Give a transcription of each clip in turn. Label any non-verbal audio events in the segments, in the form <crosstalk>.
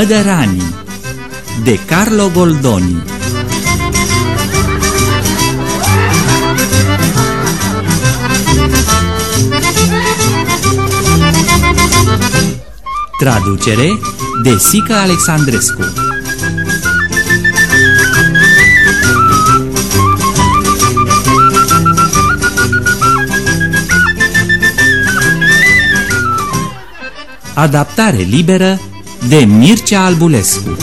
Bădăranii de Carlo Goldoni. Traducere de Sica Alexandrescu. Adaptare liberă de Mircea Albulescu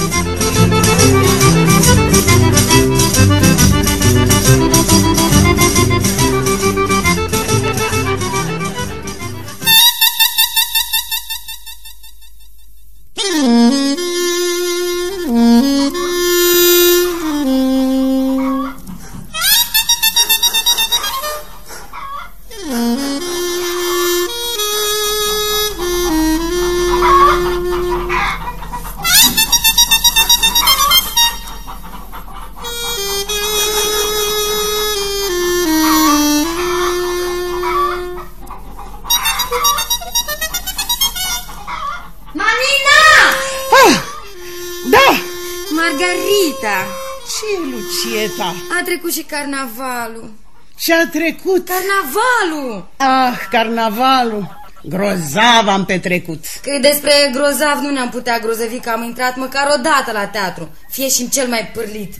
Ce-a trecut? Carnavalul! Ah, carnavalul! Grozav am petrecut. Că despre grozav nu ne-am putea grozăvi că am intrat măcar o dată la teatru. Fie și cel mai pârlit.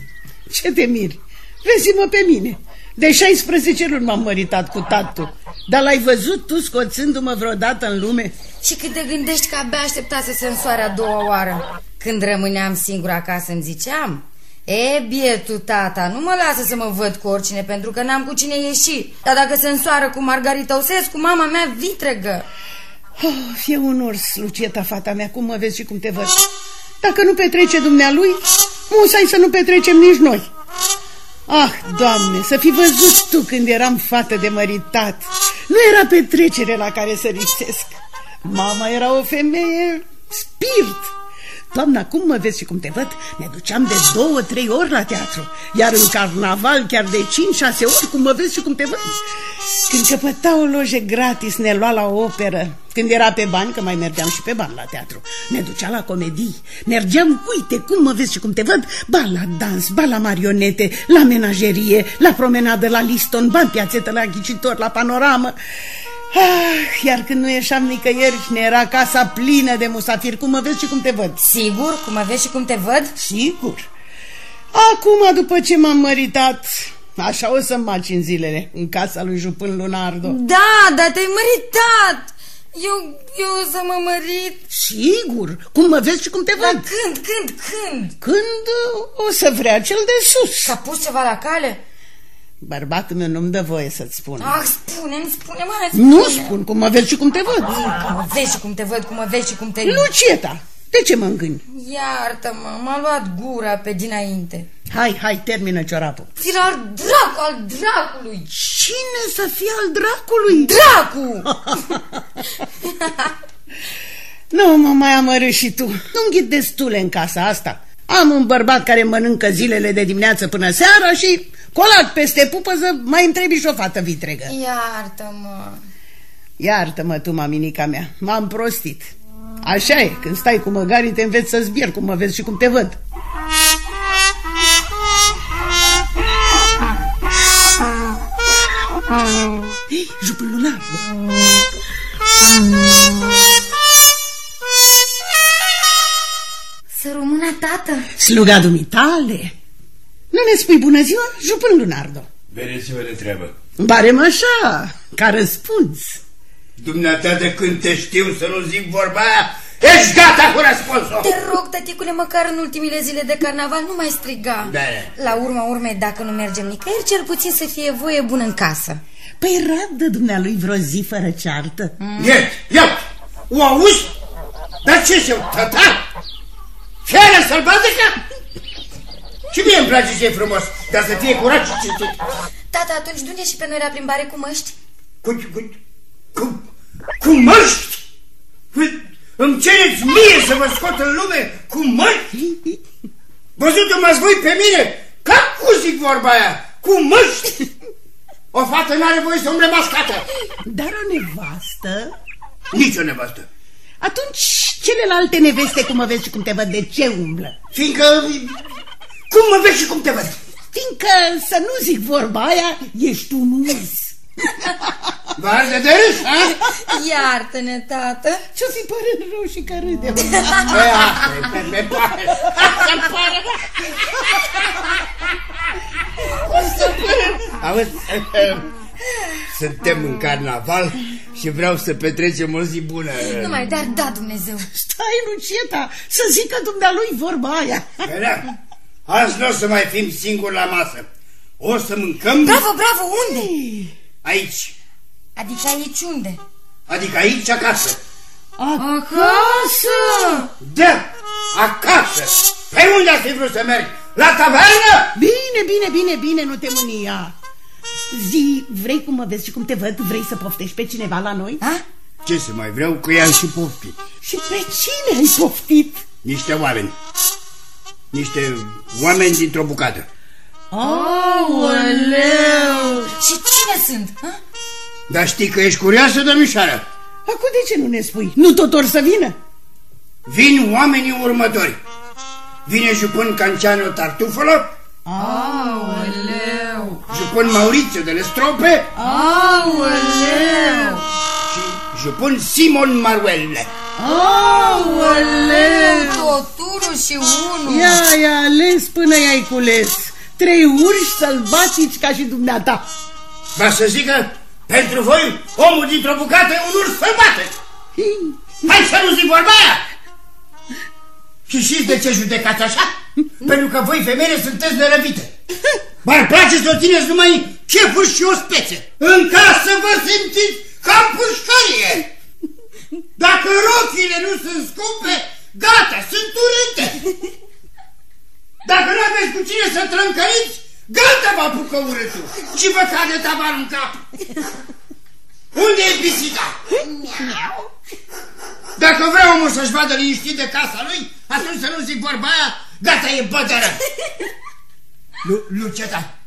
Ce te miri? Vezi-mă pe mine. De 16 luni m-am măritat cu tatu. Dar l-ai văzut tu scoțându-mă vreodată în lume? Și cât te gândești că abia aștepta să se însoare a doua oară. Când rămâneam singur acasă îmi ziceam E, bietul tata, nu mă lasă să mă văd cu oricine pentru că n-am cu cine ieși Dar dacă se însoară cu Margarita Osescu, mama mea vitregă Oh, fie un urs, Lucieta, fata mea, cum mă vezi și cum te văd. Dacă nu petrece dumnealui, musai să nu petrecem nici noi. Ah, Doamne, să fi văzut tu când eram fată de măritat. Nu era petrecere la care să lipsesc. Mama era o femeie spirit. Doamna, cum mă vezi și cum te văd? Ne duceam de două, trei ori la teatru. Iar în carnaval chiar de cinci, șase ori, cum mă vezi și cum te văd. Când căpăta o loje gratis, ne lua la operă. Când era pe bani, că mai mergeam și pe bani la teatru, ne ducea la comedii. Mergeam, uite, cum mă vezi și cum te văd, ba la dans, ba la marionete, la menagerie, la promenadă, la liston, ba în piațetă, la ghicitor, la panoramă. Ah, iar când nu ieșeam nicăieri, ne era casa plină de musafiri. Cum mă vezi și cum te văd? Sigur? Cum mă vezi și cum te văd? Sigur. Acum, după ce m-am măritat, așa o să-mi maci în zilele, în casa lui Jupân Lunardo. Da, dar te-ai măritat eu, eu o să mă mărit Sigur, cum mă vezi și cum te Dar văd când, când, când? Când uh, o să vrea cel de sus S-a pus ceva la cale? Bărbatul meu nu-mi dă voie să-ți spun. Ah, spune-mi, spune-mă Nu spun cum mă vezi și cum te văd. Cum mă vezi și cum te văd, cum mă vezi și cum te... Lucieta, de ce mă îngâni? Iartă-mă, m-a luat gura pe dinainte. Hai, hai, termină ciorapul. Ți al dracu al dracului. Cine să fie al dracului? Dracu! <laughs> Nu mă mai amărâși și tu. Nu-mi ghid destule în casa asta. Am un bărbat care mănâncă zilele de dimineață până seara și colat peste pupăză mai întrebi și o fată vitregă. Iartă-mă. Iartă-mă tu, maminica mea, m-am prostit. Așa e, când stai cu măgarii te înveți să zbieri cum mă vezi și cum te văd. Jupul lunar Să rămână tată. Sluga dumitale Nu ne spui bună ziua, Jupân Lunardo Vedeți-vă de treabă. Barem așa, ca răspuns Dumneata de când te știu să nu zic vorba aia, ești gata cu răspunsul! Te rog, tăticule, măcar în ultimile zile de carnaval nu mai striga Da. La urma urmei, dacă nu mergem nicăieri, cel puțin să fie voie bună în casă Păi rabdă dumnealui vreo zi fără ceartă Ia, ia, o auzi? Dar ce să tata? Fiară sălbatică? Și mie îmi place ce e frumos, dar să fie curat și citit. Tata, atunci du și pe noi la plimbare cu măști Cu, cu, cu, cu măști? Păi, Îmi cereți mie să vă scot în lume cu măști? Văzut-mă voi pe mine? Ca cu zic vorba aia? Cu măști? O fată n-are voie să umble mascată. Dar o nevastă Nici o nevastă. Atunci celelalte neveste, cum mă vezi și cum te văd, de ce umblă? Fiindcă... Cum mă vezi și cum te văd? Fiindcă, să nu zic vorba aia, ești un urs. <laughs> Vă arde de râs, ha? Iartă-ne, tată. Ce-o fi părând rău și că râde? Pe asta e, pe, pe pare. Asta pare. Auzi, suntem în carnaval și vreau să petrecem o zi bună. Numai dar da Dumnezeu. Stai, Lucieta, să zică dumnealui vorba aia. Vedea? Azi nu o să mai fim singuri la masă. O să mâncăm Bravo, bravo, unde? aici. Adică aici unde? Adică aici acasă. Acasă! Da, acasă. Pe unde ar fi vrut să merg? La tavernă? Bine, bine, bine, bine, nu te mânia. Zi, vrei cum mă vezi și cum te văd? Vrei să poftești pe cineva la noi? Ha? Ce să mai vreau că i-am și poftit? Și pe cine ai poftit? Niște oameni. Niște oameni dintr-o bucată. Aoleu! Și cine sunt? Ha? Dar știi că ești curioasă, domnișoară? Acum de ce nu ne spui? Nu tot or să vină? Vin oamenii următori. Vine jupân Canceanu Tartufolo, Aoleu! jupân Maurițiu de Lestrope Aoleu! Și jupân Simon Maruelle. Aoleu! Toturul și unul. Ia, ia ales până i-ai cules. Trei urși sălbatici ca și dumneata. Va să zică, pentru voi, omul dintr-o bucată e un urs sălbatic. Hai să nu zic vorba aia! Și știți de ce judecați așa? Pentru că voi femeile sunteți nerăvite. V-ar place să o țineți numai chefuri și o spețe. În casă vă simțiți ca în pușcărie. Dacă rochile nu sunt scumpe, gata, sunt urâte. Dacă nu aveți cu cine să trâncăriți, gata vă apucă urâtul și vă cade tabarul în cap. Unde e pisica? Dacă vrea omul să-și vadă liniștit de casa lui, atunci să nu zic vorba aia, gata, e bătără. Lu Luceta,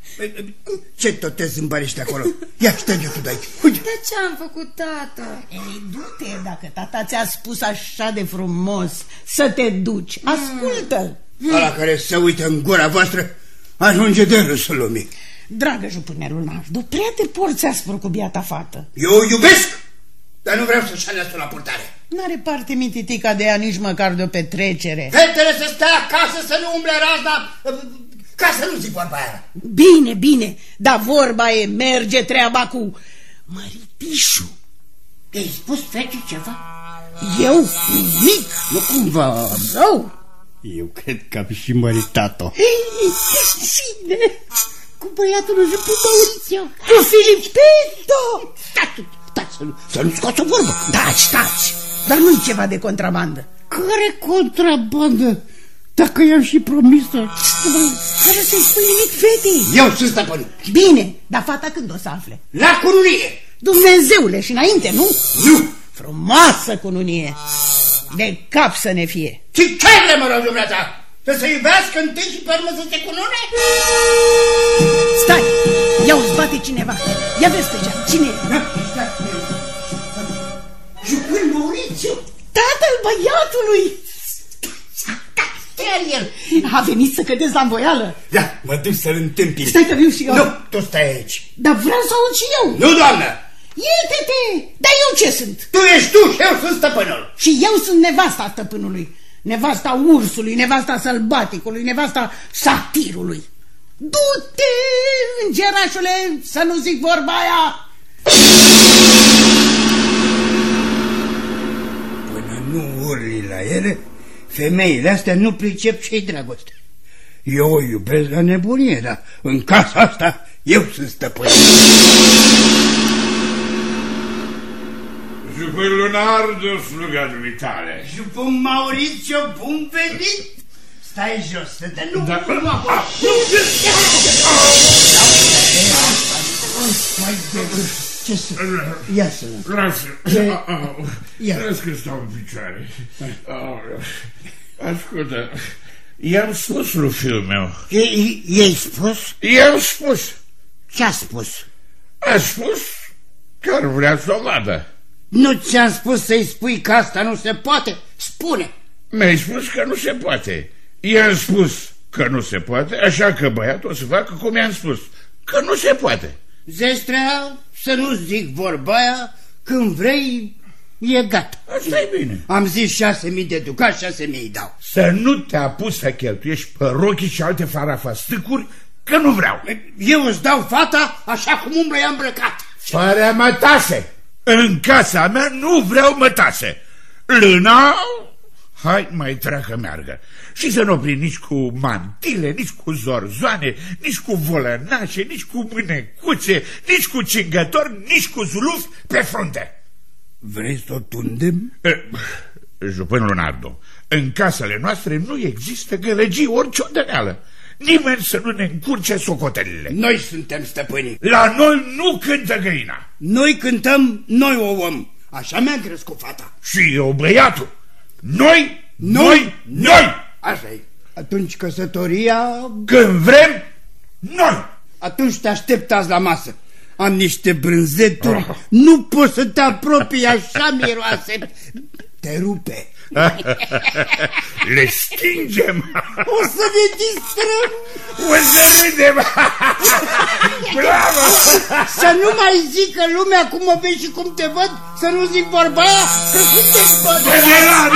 ce tot te zâmbărești acolo? Ia șterge tu de aici. Uite. Dar ce am făcut, tată? Ei, du-te, dacă tata ți-a spus așa de frumos să te duci. Ascultă! Ăla care se uită în gura voastră ajunge de râsul lumii. Dragă jupânerul Nardo, prea te porți aspru cu biata fată. Eu o iubesc, dar nu vreau să-și aleasă la purtare. N-are parte mititica de ea nici măcar de o petrecere. Fetele să stea acasă, să nu umble razna, ca să nu zic vorba aia. Bine, bine, dar vorba e, merge treaba cu măritișul. I-ai spus fecii ceva? Eu, nimic, Nu cumva... rău. Eu cred că am și măritat-o. Ei, cu cine? Cu băiatul lui Jupu Maurițiu. Cu Filipetto. Taci, taci, să nu, să nu scoți o vorbă. Taci, taci. Dar nu-i ceva de contrabandă. Care contrabandă? Dacă i-am și promis-o... Fără să-i spui nimic fetei. Eu sunt stăpânul. Bine, dar fata când o să afle? La cununie. Dumnezeule, și înainte, nu? Nu. Frumoasă cununie. De cap să ne fie. Și ce vrei, mă rog, dumneata? Să se iubească întâi și pe urmă să se cunune? Stai, ia îți bate cineva. Ia vezi pe cea. Cine e? Da, stai. Jupân Maurițiu. Tatăl băiatului. Chiar el. A venit să cădeți la învoială. Da, mă duc să-l întâmpin. Stai că viu și eu. Nu, tu stai aici. Dar vreau să aud și eu. Nu, doamnă. Iete-te! Dar eu ce sunt? Tu ești tu și eu sunt stăpânul. Și eu sunt nevasta stăpânului. Nevasta ursului, nevasta sălbaticului, nevasta satirului. Du-te, îngerașule, să nu zic vorba aia! Până nu urli la ele, femeile astea nu pricep ce-i dragoste. Eu o iubesc la nebunie, dar în casa asta eu sunt stăpân. Jupân Leonardo, sluga dumitale. Jupân Maurițiu, bun venit! Stai jos, să te nu Da. nu acolo. Mai de... Ce să... Ia să... Lasă, Ce? Au, au. Ia. Lasă că stau în picioare. Au. Ascultă, i-am spus lui fiul meu. I-ai spus? I-am spus. Ce-a spus? A spus că ar vrea să o vadă. Nu ți-am spus să-i spui că asta nu se poate? Spune! Mi-ai spus că nu se poate. I-am spus că nu se poate, așa că băiatul o să facă cum i-am spus, că nu se poate. Zestrea, să nu zic vorba aia, când vrei, e gata. Asta e bine. Am zis șase mii de ducat, șase mii îi dau. Să nu te apuci să cheltuiești pe rochii și alte farafastâcuri, că nu vreau. Eu îți dau fata așa cum umblă ea îmbrăcat. Fără mătase. În casa mea nu vreau mătase. Lâna, hai mai treacă meargă. Și să nu opri nici cu mantile, nici cu zorzoane, nici cu volănașe, nici cu mânecuțe, nici cu cingători, nici cu zuluf pe frunte. Vreți să o tundem? Eh, Jupân Lunardo, în casele noastre nu există gălăgii orice odăneală. Nimeni să nu ne încurce socotelile. Noi suntem stăpânii. La noi nu cântă găina. Noi cântăm, noi o om. Așa mi-a crescut fata. Și eu băiatul. Noi, noi, noi! Așa e. Atunci căsătoria... Când vrem, noi! Atunci te aștept azi la masă. Am niște brânzeturi, nu poți să te apropii așa miroase. Te rupe. <laughs> Le stingem! O să ne distrăm. O să râdem! <laughs> Bravo! Să nu mai zică lumea cum mă vezi și cum te văd, să nu zic vorba aia, că suntem General!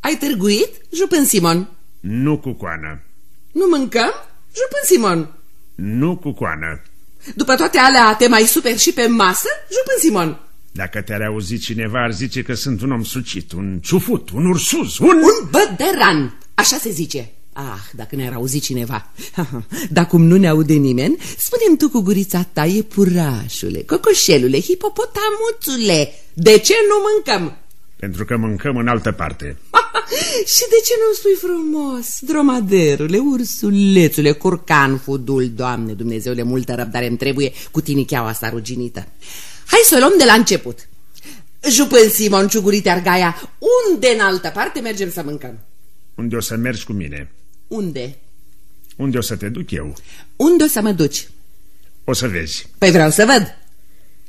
Ai târguit, Jupân Simon? Nu cu coană. Nu mâncăm, Jupân Simon? Nu cu coană. După toate alea te mai super și pe masă, Jupân Simon? Dacă te-ar auzi cineva, ar zice că sunt un om sucit, un ciufut, un ursuz, un... Un bădăran, așa se zice. Ah, dacă ne-ar auzi cineva. <laughs> Dar cum nu ne aude nimeni, spunem tu cu gurița ta, e purașule, cocoșelule, hipopotamuțule, de ce nu mâncăm? Pentru că mâncăm în altă parte. <laughs> Și de ce nu spui frumos? Dromaderule, ursulețule, curcan, fudul, Doamne Dumnezeule, multă răbdare îmi trebuie cu tinicheaua asta ruginită. Hai să o luăm de la început. Jupân Simon, ciugurite Argaia, unde în altă parte mergem să mâncăm? Unde o să mergi cu mine? Unde? Unde o să te duc eu? Unde o să mă duci? O să vezi. Păi vreau să văd.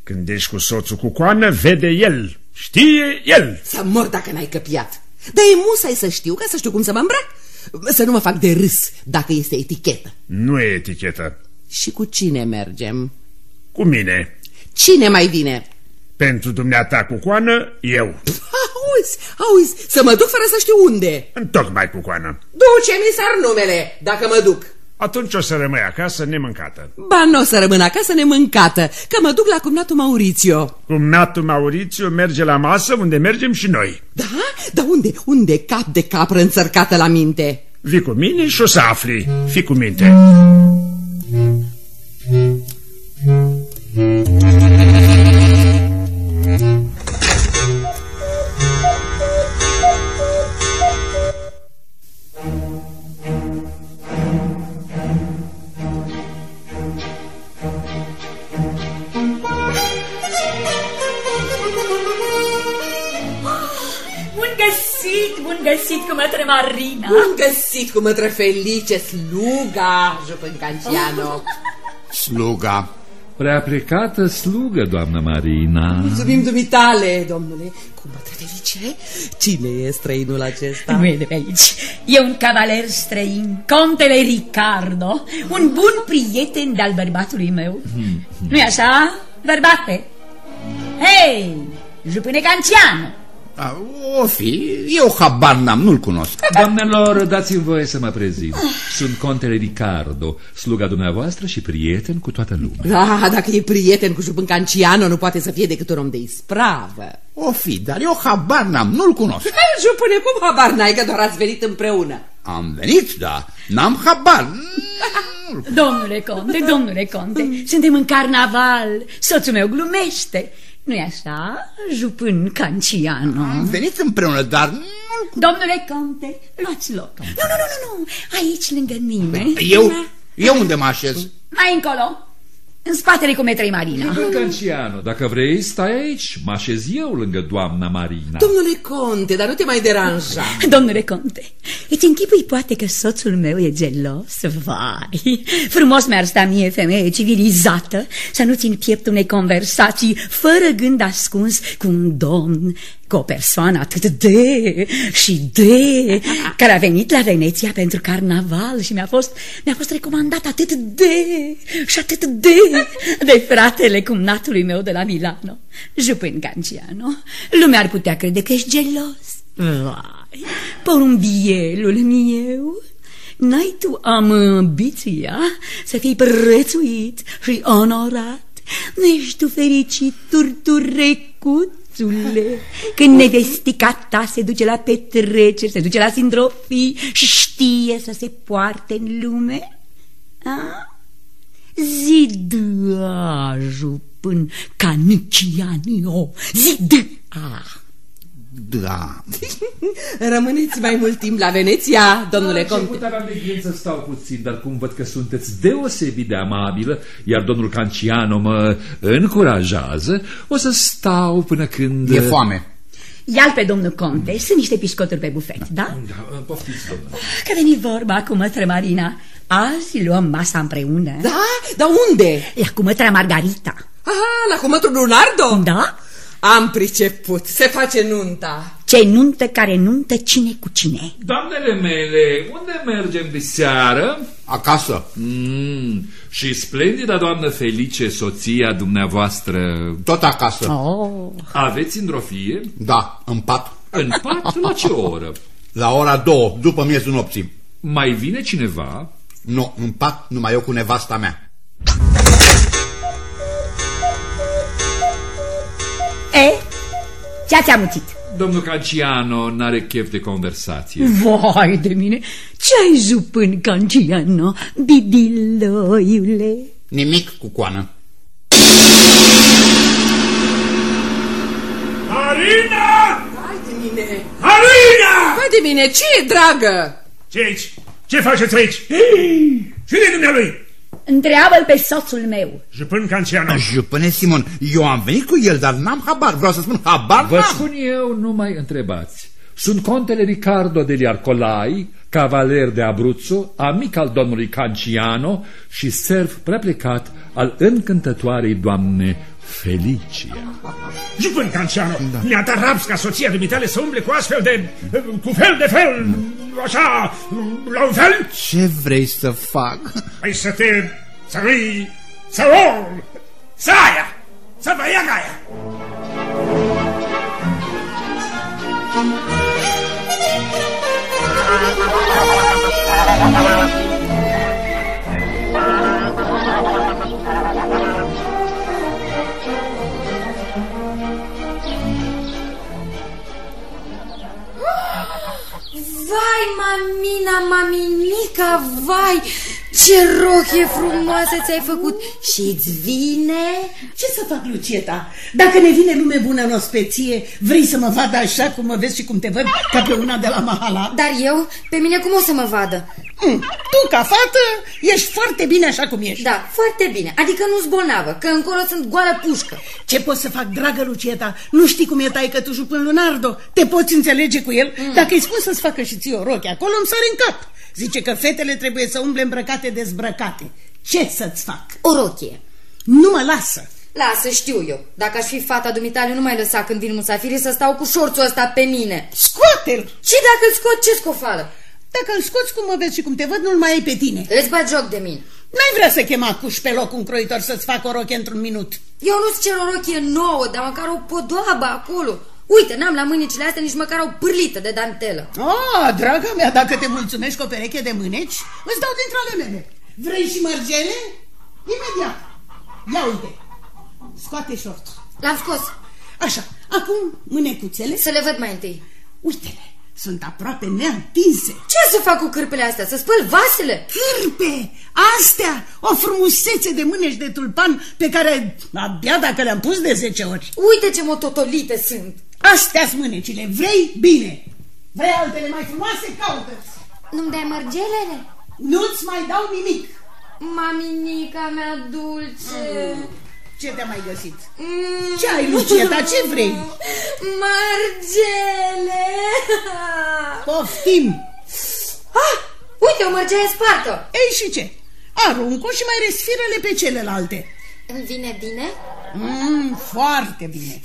Când ești cu soțul cu coană, vede el. Știe el. Să mor dacă n-ai căpiat. Dar e musai să știu, ca să știu cum să mă îmbrac. Să nu mă fac de râs dacă este etichetă. Nu e etichetă. Și cu cine mergem? Cu mine. Cine mai vine? Pentru dumneata cu coană, eu. Auzi, auzi, să mă duc fără să știu unde. Întocmai cu coană. Duce-mi sar numele, dacă mă duc. Atunci o să rămâi acasă nemâncată. Ba, nu o să rămân acasă nemâncată, că mă duc la cumnatul Maurițio. Cumnatul Maurițiu merge la masă unde mergem și noi. Da? Dar unde? Unde cap de capră înțărcată la minte? Vii cu mine și o să afli. Fii cu minte. Bun găsit cu mătre Marina. Bun găsit cu mătră Felice, sluga, Jupân Canciano. Sluga. Prea plecată slugă, doamnă Marina. Mulțumim dumitale, domnule. Cu mătră Felice, cine e străinul acesta? Nu e de pe aici. E un cavaler străin, contele Ricardo, un bun prieten de-al bărbatului meu. Nu-i așa, bărbate? Hei, jupâne Canciano! A, o fi, eu habar n-am, nu-l cunosc. Doamnelor, dați-mi voie să mă prezint. Sunt contele Ricardo, sluga dumneavoastră și prieten cu toată lumea. Da, dacă e prieten cu Jupân Canciano, nu poate să fie decât un om de ispravă. O fi, dar eu habar n-am, nu-l cunosc. Jupâne, cum habar n-ai că doar ați venit împreună? Am venit, da, n-am habar. Domnule conte, domnule conte, suntem în carnaval, soțul meu glumește. Nu-i așa, jupân Canciano? Am venit împreună, dar... Domnule Conte, luați loc. Nu, nu, nu, nu, nu, aici lângă mine. Eu? Eu unde mă așez? Mai încolo, în spatele cu metrei Marina. Canciano, dacă vrei, stai aici. Mă așez eu lângă doamna Marina. Domnule Conte, dar nu te mai deranja. Domnule Conte, îți închipui poate că soțul meu e gelos? Vai, frumos mi-ar sta mie, femeie civilizată, să nu țin piept unei conversații fără gând ascuns cu un domn, cu o persoană atât de și de, care a venit la Veneția pentru carnaval și mi-a fost, mi-a fost recomandat atât de și atât de de fratele cumnatului meu de la Milano, Jupin Ganciano. Lumea ar putea crede că ești gelos. Vai, porumbielul meu, n-ai tu ambiția să fii prețuit și onorat? Nu ești tu fericit, turturecuțule, când nevestica ta se duce la petreceri, se duce la sindrofii și știe să se poarte în lume? A? Zi drajul până canicianio, zi da. Da. <laughs> Rămâneți mai mult timp la Veneția, domnule Conte. Conte. aveam de gând să stau puțin, dar cum văd că sunteți deosebit de amabilă, iar domnul Canciano mă încurajează, o să stau până când... E foame. Ia-l pe domnul Conte, sunt niște piscoturi pe bufet, da? Da, poftiți, domnule. Că veni vorba cu mătră Marina. Azi luăm masa împreună. Da? Dar unde? La cu mătra Margarita. Aha, la cumătul Lunardo? Da? Am priceput, se face nunta. Ce nuntă care nuntă cine cu cine. Doamnele mele, unde mergem de seară? Acasă. Mm, și splendida doamnă Felice, soția dumneavoastră, Tot acasă. Oh. aveți îndrofie? Da, în pat. În pat? La ce oră? La ora două, după miezul nopții. Mai vine cineva? Nu, în pat numai eu cu nevasta mea. E? Ce ați amuțit? Domnul Canciano n-are chef de conversație. Vai de mine, ce ai jupân, Canciano, bibiloiule? Nimic cu coană. Marina! Hai de mine! Marina! Hai de mine, ce e, dragă? Ce aici? Ce faceți aici? Hei! Cine e dumnealui? Întreabă-l pe soțul meu. Jupân Canciano. Jupâne Simon, eu am venit cu el, dar n-am habar. Vreau să spun habar Vă n-am. spun eu, nu mai întrebați. Sunt contele Ricardo degli Arcolai, cavaler de Abruzzo, amic al domnului Canciano și serv preplecat al încântătoarei doamne Felicia. Jupân Canciano. Da. Mi-a dat raps ca soția dumitale să umble cu astfel de... cu fel de fel, așa, la un fel? Ce vrei să fac? Păi să te... să îi... să o... să aia! Să vă ia gaia! Vai, mamina, maminica, vai, ce rochie frumoasă ți-ai făcut și îți vine? Ce să fac, Lucieta? Dacă ne vine lume bună în ospeție, vrei să mă vadă așa cum mă vezi și cum te văd, ca pe una de la Mahala? Dar eu, pe mine cum o să mă vadă? Mm, tu, ca fată, ești foarte bine așa cum ești. Da, foarte bine, adică nu-s bolnavă, că încolo sunt goală pușcă Ce pot să fac, dragă Lucieta? Nu știi cum e taică tu până Lunardo? Te poți înțelege cu el? Mm. Dacă îi spun să-ți facă și ție o roche, acolo îmi sare în cap. Zice că fetele trebuie să umble îmbrăcate dezbrăcate. Ce să-ți fac? O rochie Nu mă lasă. Lasă, știu eu. Dacă aș fi fata dumitale, nu mai lăsa când vin musafirii să stau cu șorțul ăsta pe mine. Scoate-l! Și dacă îl scot, ce scofală? Dacă îl scoți cum mă vezi și cum te văd, nu-l mai ai pe tine. Îți bat joc de mine. N-ai vrea să chema cuș pe loc un croitor să-ți facă o roche într-un minut. Eu nu-ți cer o rochie nouă, dar măcar o podoabă acolo. Uite, n-am la mânicile astea nici măcar o pârlită de dantelă. Ah, draga mea, dacă te mulțumești cu o pereche de mâneci, îți dau dintre ale mele. Vrei și mărgele? Imediat. Ia uite. Scoate șorțul. L-am scos. Așa, acum mânecuțele. Să le văd mai întâi. Uite-le. sunt aproape neatinse. Ce să fac cu cârpele astea? Să spăl vasele? Cârpe! Astea! O frumusețe de mânești de tulpan pe care abia dacă le-am pus de 10 ori. Uite ce mototolite sunt! Astea-s mânecile. Vrei? Bine. Vrei altele mai frumoase? Caută-ți. Nu-mi dai mărgelele? Nu-ți mai dau nimic. Maminica mea dulce... Ce te-a mai găsit? Mm. Ce ai, Lucieta? Ce vrei? Mărgele! Poftim! Ah, uite, o mărgele spartă! Ei și ce? Arunc-o și mai resfiră-le pe celelalte. Îmi vine bine? Mm, foarte bine.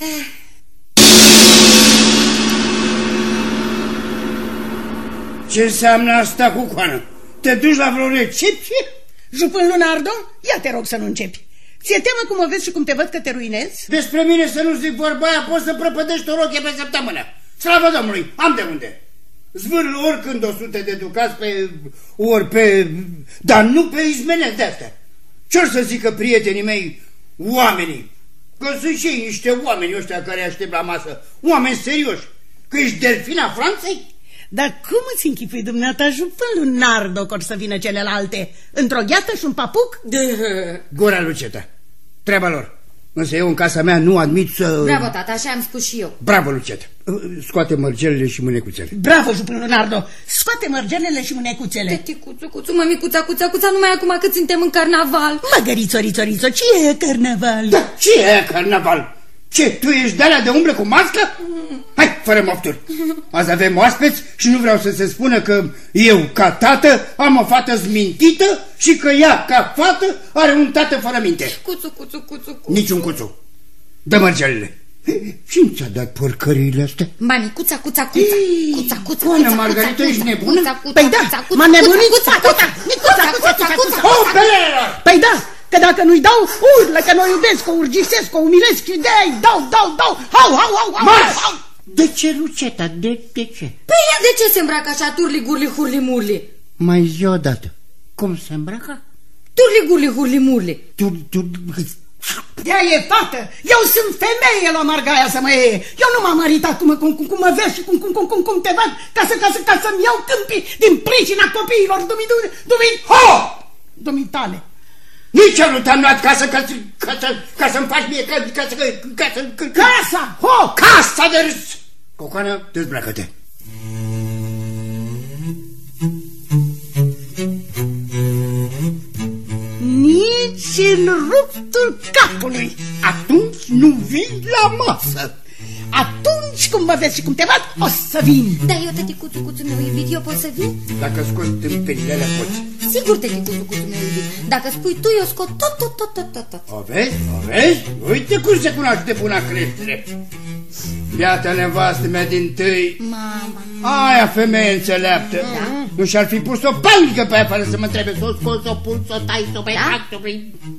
Ce înseamnă asta cu coană? Te duci la vreo recepție? Jupân Lunardo, ia te rog să nu începi. Ți-e teamă cum o vezi și cum te văd că te ruinezi? Despre mine să nu zic vorba aia, poți să prăpădești o rochie pe săptămână. Slavă Domnului, am de unde. Zvârl oricând o sută de ducați pe... ori pe... dar nu pe izmenezi de-astea. Ce-or să zică prietenii mei, oamenii? Că sunt și ei niște oameni ăștia care aștept la masă. Oameni serioși. Că ești delfina Franței? Dar cum îți închipui dumneata jupân Lunardo că or să vină celelalte? Într-o gheată și un papuc? Gura Luceta. Treaba lor. Însă eu în casa mea nu admit să... Bravo, tata, așa am spus și eu. Bravo, Luceta. Scoate mărgelele și mânecuțele. Bravo, jupân Lunardo. Scoate mărgelele și mânecuțele. Teticuțu, cuțu, mămicuța, cuța, cuța, numai acum că suntem în carnaval. Măgărițo, rițo, rițo, ce e carnaval? Da, ce e carnaval? Ce, tu ești de de umblă cu mască? Hai, fără mofturi. Azi avem oaspeți și nu vreau să se spună că eu, ca tată, am o fată zmintită și că ea, ca fată, are un tată fără minte. Cuțu, cuțu, cuțu, cuțu. Niciun cuțu. Dă mărgelele. Cine ți-a dat porcăriile astea? Mami, cuța, cuța, cuța, cuța, cuța, Bună, cuța, Margarita, cuța, ești cuța, nebună? cuța, cuța, Păi da, cuța, cuța, m-am nebunit. cuța, cuța, cuța, cuța, cuța, cuța, O, pelelor! Păi da, că dacă nu-i dau, urlă că nu-i iubesc, o urgisesc, o umilesc și de-aia dau, dau, dau, hau, hau, hau, hau, Marș! hau. De ce, Luceta? De, de ce? Păi ea de ce se îmbracă așa turli, gurli, hurli, murli? Mai zi o dată. Cum se îmbracă? Turli, gurli, hurli, murli. Tu, tu, Ea e fată, eu sunt femeie la Margaia să mă iei. Eu nu m-am măritat cum, cum, cum, cum mă vezi și cum, cum, cum, cum, cum te văd ca, să, ca, să, ca să-mi iau câmpii din pricina copiilor dumii, dumii, dumii, Ho! dumitale. Nici eu nu te-am luat ca să, ca să, ca să, ca să-mi faci mie, ca, ca să, ca să, ca, ca, Casa, ho! casa de râs! Cocoană, dezbracă-te. Nici în ruptul capului. Atunci nu vii la masă. Atunci cum mă vezi și cum te văd, o să vin. Da, eu, teticuțu, cuțu meu iubit, eu pot să vin? Dacă scoți tâmpenile alea, poți. Sigur, teticuțu, cuțu meu iubit. Dacă spui tu, eu scot tot, tot, tot, tot, tot, tot. O vezi? O vezi? Uite cum se cunoaște buna creștere. Iată nevastă mea din tâi. Mama. Aia femeie înțeleaptă. Da. Nu și-ar fi pus o panică pe aia fără să mă întrebe să o scot, să o pun, să o tai, să o da? să o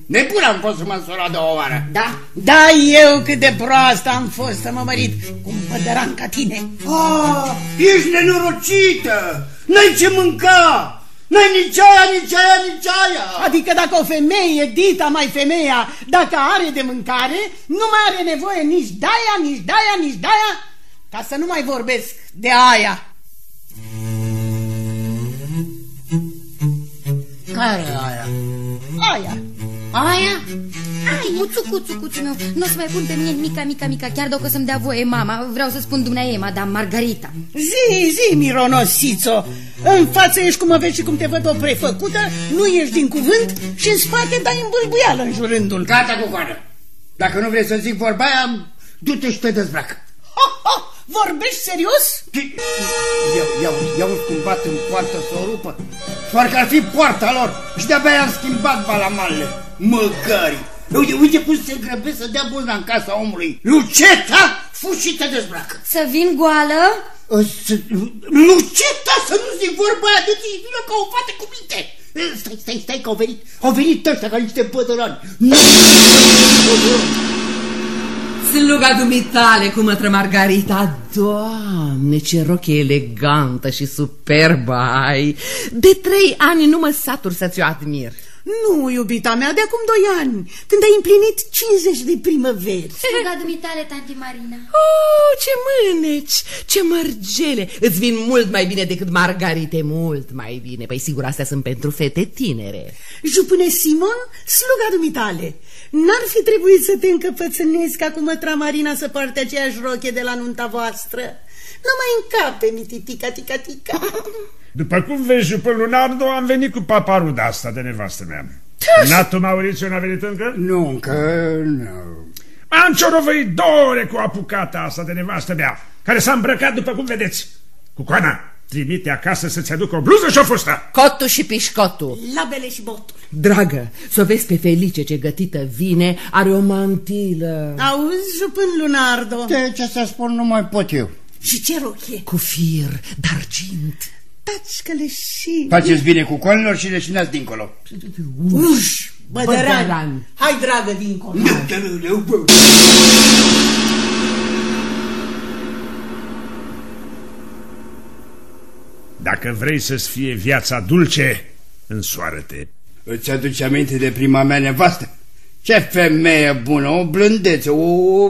Nebun am fost să mă însura de o oară. Da. Da, eu cât de proastă am fost să mă mărit cu un pădăran ca tine. Ah, ești nenorocită! N-ai ce mânca! N-ai nici aia, nici aia, nici aia! Adică dacă o femeie, dita mai femeia, dacă are de mâncare, nu mai are nevoie nici de aia, nici de aia, nici de aia, ca să nu mai vorbesc de aia. Care aia? Aia. Aia? Ai, cuțu, cuțu, cuțu meu, nu o să mai pun pe mine mica, mica, mica, chiar dacă o să-mi dea voie mama. Vreau să spun dumneavoastră, madame Margarita. Zi, zi, mironosițo, în față ești cum mă vezi și cum te văd o prefăcută, nu ești din cuvânt și în spate dai în bâlbuială în jurându-l. Gata cu coadă. Dacă nu vrei să zic vorba aia, du-te și te dezbracă. Ha, ha, vorbești serios? Eu, eu, eu schimbat în poartă să o rupă. Parcă ar fi poarta lor. Și de-abia am schimbat balamalele. Măgări! Uite, uite cum se grăbesc să dea bulna în casa omului. Luceta, fugi și te dezbracă. Să vin goală? Luceta, să nu zic vorba aia, de ți vină ca o fată cu minte. Stai, stai, stai, că au venit, au venit ăștia ca niște pădărani. Sluga dumitale cu mătră Margarita Doamne, ce rochie elegantă și superbă ai De trei ani nu mă satur să ți-o admir Nu, iubita mea, de acum doi ani, când ai împlinit 50 de primăveri. Sluga dumitale, tanti Marina. Oh, ce mâneci, ce mărgele Îți vin mult mai bine decât margarite, mult mai bine Păi sigur, astea sunt pentru fete tinere Jupâne Simon, sluga dumitale. N-ar fi trebuit să te încăpățânezi ca cu mătra Marina să poarte aceeași roche de la nunta voastră. Nu mai încape, mititica, tica, tica. După cum vezi, jupân Lunardo, am venit cu paparuda asta de nevastă mea. Natul Maurițiu n-a venit încă? Nu, încă nu. Am ciorovăit două ore cu apucata asta de nevastă mea, care s-a îmbrăcat după cum vedeți. Cu coana, trimite acasă să-ți aducă o bluză și o fustă. Cotul și pișcotul Labele și botul. Dragă, să o vezi pe Felice ce gătită vine Are o mantilă Auzi, jupân Lunardo. De ce să spun nu mai pot eu. Și ce rochie? Cu fir d'argint Taci că le și... Faceți bine cu coanelor și leșinați dincolo. Uși, bădăran. Bădăran. Hai, dragă, dincolo. Dacă vrei să-ți fie viața dulce, însoară-te. Îți aduce aminte de prima mea nevastă? Ce femeie bună, o blândețe, o...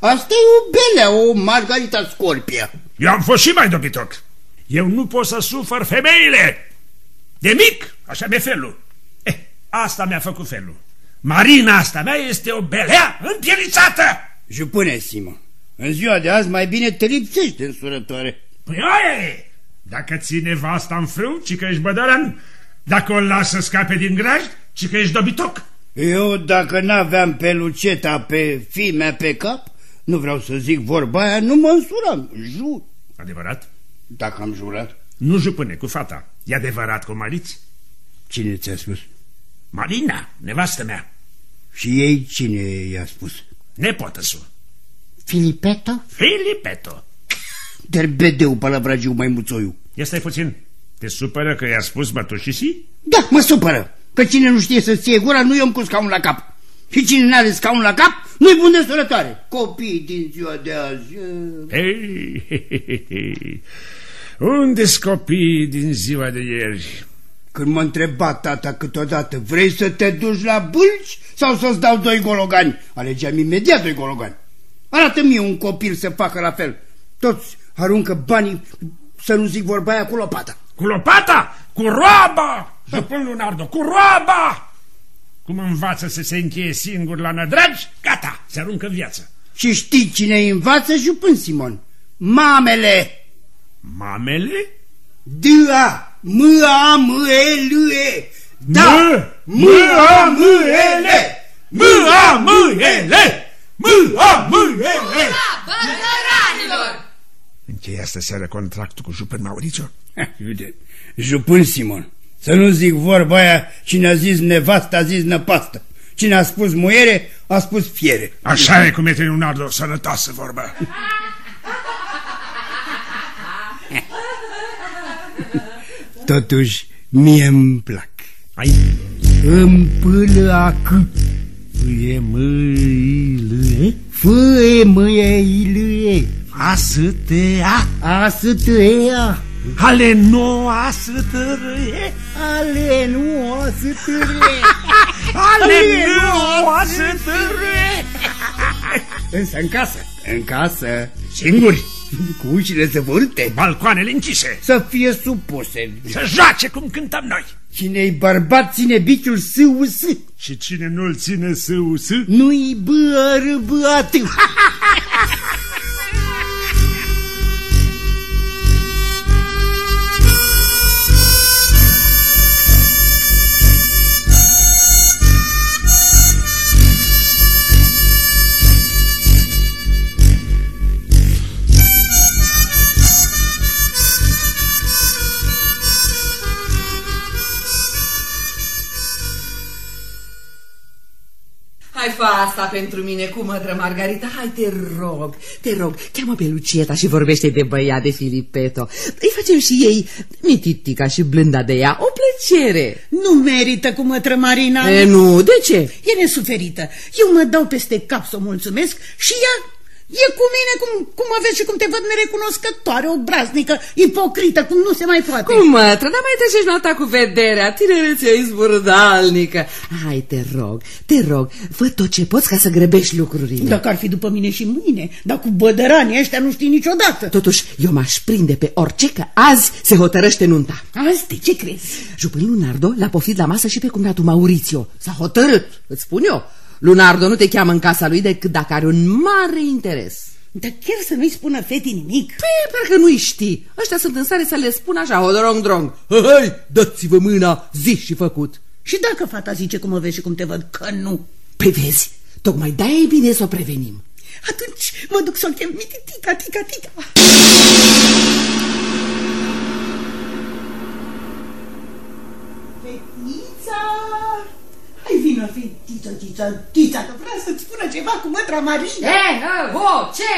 Asta e o belea, o Margarita Scorpia. Eu am fost și mai dobitoc. Eu nu pot să sufăr femeile. De mic, așa mi-e felul. Eh, asta mi-a făcut felul. Marina asta mea este o belea împielițată. Jupâne, Simo, în ziua de azi mai bine te lipsești în surătoare. Păi aia e. Dacă ține vasta în frâu, ci că ești bădăran. Dacă o lasă scape din graj, ci că ești dobitoc. Eu, dacă n-aveam pe Luceta, pe fimea pe cap, nu vreau să zic vorba aia, nu mă însuram, jur. Adevărat? Dacă am jurat. Nu jupâne cu fata. E adevărat cu mariți? Cine ți-a spus? Marina, nevastă mea. Și ei cine i-a spus? Nepotă su. Filipeto? Filipeto. Derbedeu, palavragiu, mai muțoiu. Ia stai puțin. Te supără că i-a spus bătușisi? Da, mă supără. Că cine nu știe să ție gura, nu e om cu scaun la cap. Și cine nu are scaun la cap, nu-i bun de sărătoare. Copiii din ziua de azi... Hei, hei, hei, hei. unde copiii din ziua de ieri? Când mă întreba tata câteodată, vrei să te duci la bâlci sau să-ți dau doi gologani? Alegeam imediat doi gologani. Arată mie un copil să facă la fel. Toți aruncă banii, să nu zic vorba aia, cu lopata. Cu lopata? Cu roaba! Jupân Lunardo, cu roaba! Cum învață să se încheie singur la nădragi, gata, se aruncă în viață. Și știi cine îi învață, Jupân Simon? Mamele! Mamele? D-a, M-a, M-E-L-E. Da! M-A-M-E-L-E! M-A-M-E-L-E! M-A-M-E-L-E! Bădăranilor! Încheia asta seară contractul cu Jupân Mauricio? Uite, Jupân Simon, să nu zic vorba aia, cine a zis nevastă a zis năpastă. Cine a spus muiere, a spus fiere. Așa e cum e Leonardo, sănătoasă vorba. <laughs> Totuși, mie îmi plac. Ai? Îmi pâlăac. Fâie mâile, fâie mâile, Asâtea, asătăia, ale no asâtărie, ale nu asătăie. ale no asâtărie. Însă în casă, în casă, Singuri, cu ușile zăvorâte, balcoanele închise, să fie supuse. să joace cum cântăm noi. Cine-i bărbat ține biciul S.U.S. Și cine nu-l ține S.U.S. Nu-i bărbat. <laughs> Hai, fă asta pentru mine cu mătră Margarita, hai, te rog, te rog, cheamă pe Lucieta și vorbește de băiat de Filipeto. Îi facem și ei mititica și blânda de ea, o plăcere. Nu merită cu mătră Marina. E, nu, de ce? E nesuferită. Eu mă dau peste cap să o mulțumesc și ea E cu mine cum, cum mă vezi și cum te văd nerecunoscătoare, obraznică, ipocrită, cum nu se mai poate. Cum, mătră, dar mai trecești nota cu vederea, tinerețea izburdalnică. Hai, te rog, te rog, fă tot ce poți ca să grăbești lucrurile. Dacă ar fi după mine și mâine, dar cu bădăranii ăștia nu știi niciodată. Totuși, eu m-aș prinde pe orice că azi se hotărăște nunta. Azi, de ce crezi? Jupân Lunardo l-a poftit la masă și pe cumnatul Maurizio. S-a hotărât, îți spun eu. Lunardo nu te cheamă în casa lui decât dacă are un mare interes. Dar chiar să nu-i spună fetii nimic? Păi, parcă nu-i știi. Ăștia sunt în stare să le spun așa, hodorong-drong. Hai, dați-vă mâna, zi și făcut. Și dacă fata zice cum mă vezi și cum te văd, că nu. Păi vezi, tocmai de e bine să o prevenim. Atunci mă duc să-l chem mititica, tica, tica. Fetița! Hai vină, fetița, tița, tița, că vrea să-ți spună ceva cu mătra Maria. E, ho, ce?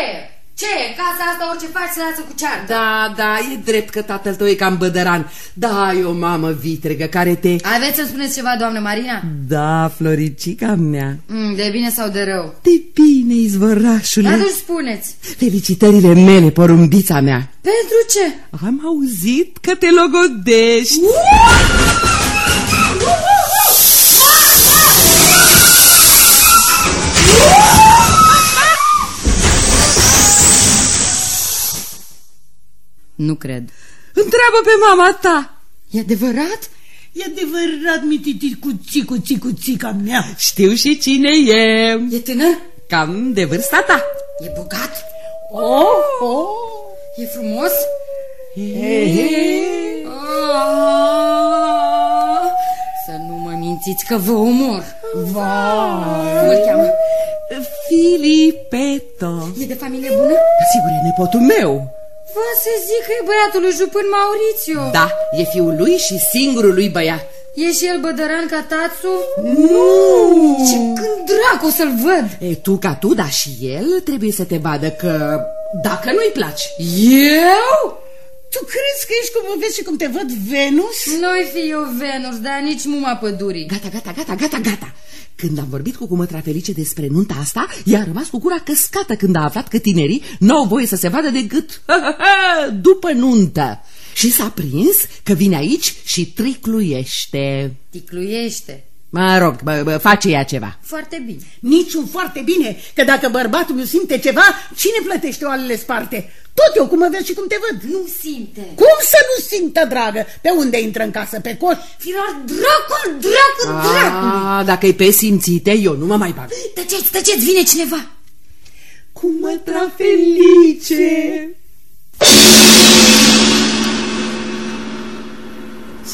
Ce? Casa asta orice faci se lasă cu ceartă. Da, da, e drept că tatăl tău e cam bădăran. Da, ai o mamă vitregă care te... Aveți să spuneți ceva, doamnă Marina? Da, Floricica mea. Mm, de bine sau de rău? De bine, izvorașule. Atunci spuneți. Felicitările mele, porumbița mea. Pentru ce? Am auzit că te logodești. Nu cred. Întreabă pe mama ta. E adevărat? E adevărat, mititi cu țicu, țicu, țica mea. Știu și cine e. E tânăr? Cam de vârsta ta. E bogat? Oh, oh. E frumos? He, he. Ah, Să nu mă mințiți că vă omor. Vai. Cum îl cheamă? Filipeto. E de familie bună? Sigur, e nepotul meu. Vă să zic că e băiatul lui Jupân Maurițiu. Da, e fiul lui și singurul lui băiat. E și el bădăran ca tațu? Nu! Ce când dracu să-l văd? E, tu ca tu, dar și el trebuie să te vadă că dacă nu-i place. Eu? Tu crezi că ești cum mă vezi și cum te văd Venus? Nu-i fi eu Venus, dar nici muma pădurii. Gata, gata, gata, gata, gata. Când am vorbit cu cumătra Felice despre nunta asta, ea a rămas cu gura căscată când a aflat că tinerii n-au voie să se vadă decât <laughs> după nuntă. Și s-a prins că vine aici și tricluiește. Ticluiește. Mă rog, bă, bă, face ea ceva. Foarte bine. Niciun foarte bine, că dacă bărbatul meu simte ceva, cine plătește oalele sparte? Tot eu, cum mă vezi și cum te văd. Nu simte. Cum să nu simtă, dragă? Pe unde intră în casă? Pe coș? Firar dracul, dracul, dracul. A, dacă e pe simțite, eu nu mă mai bag. Tăceți, tăceți, vine cineva. Cu mătra Felice.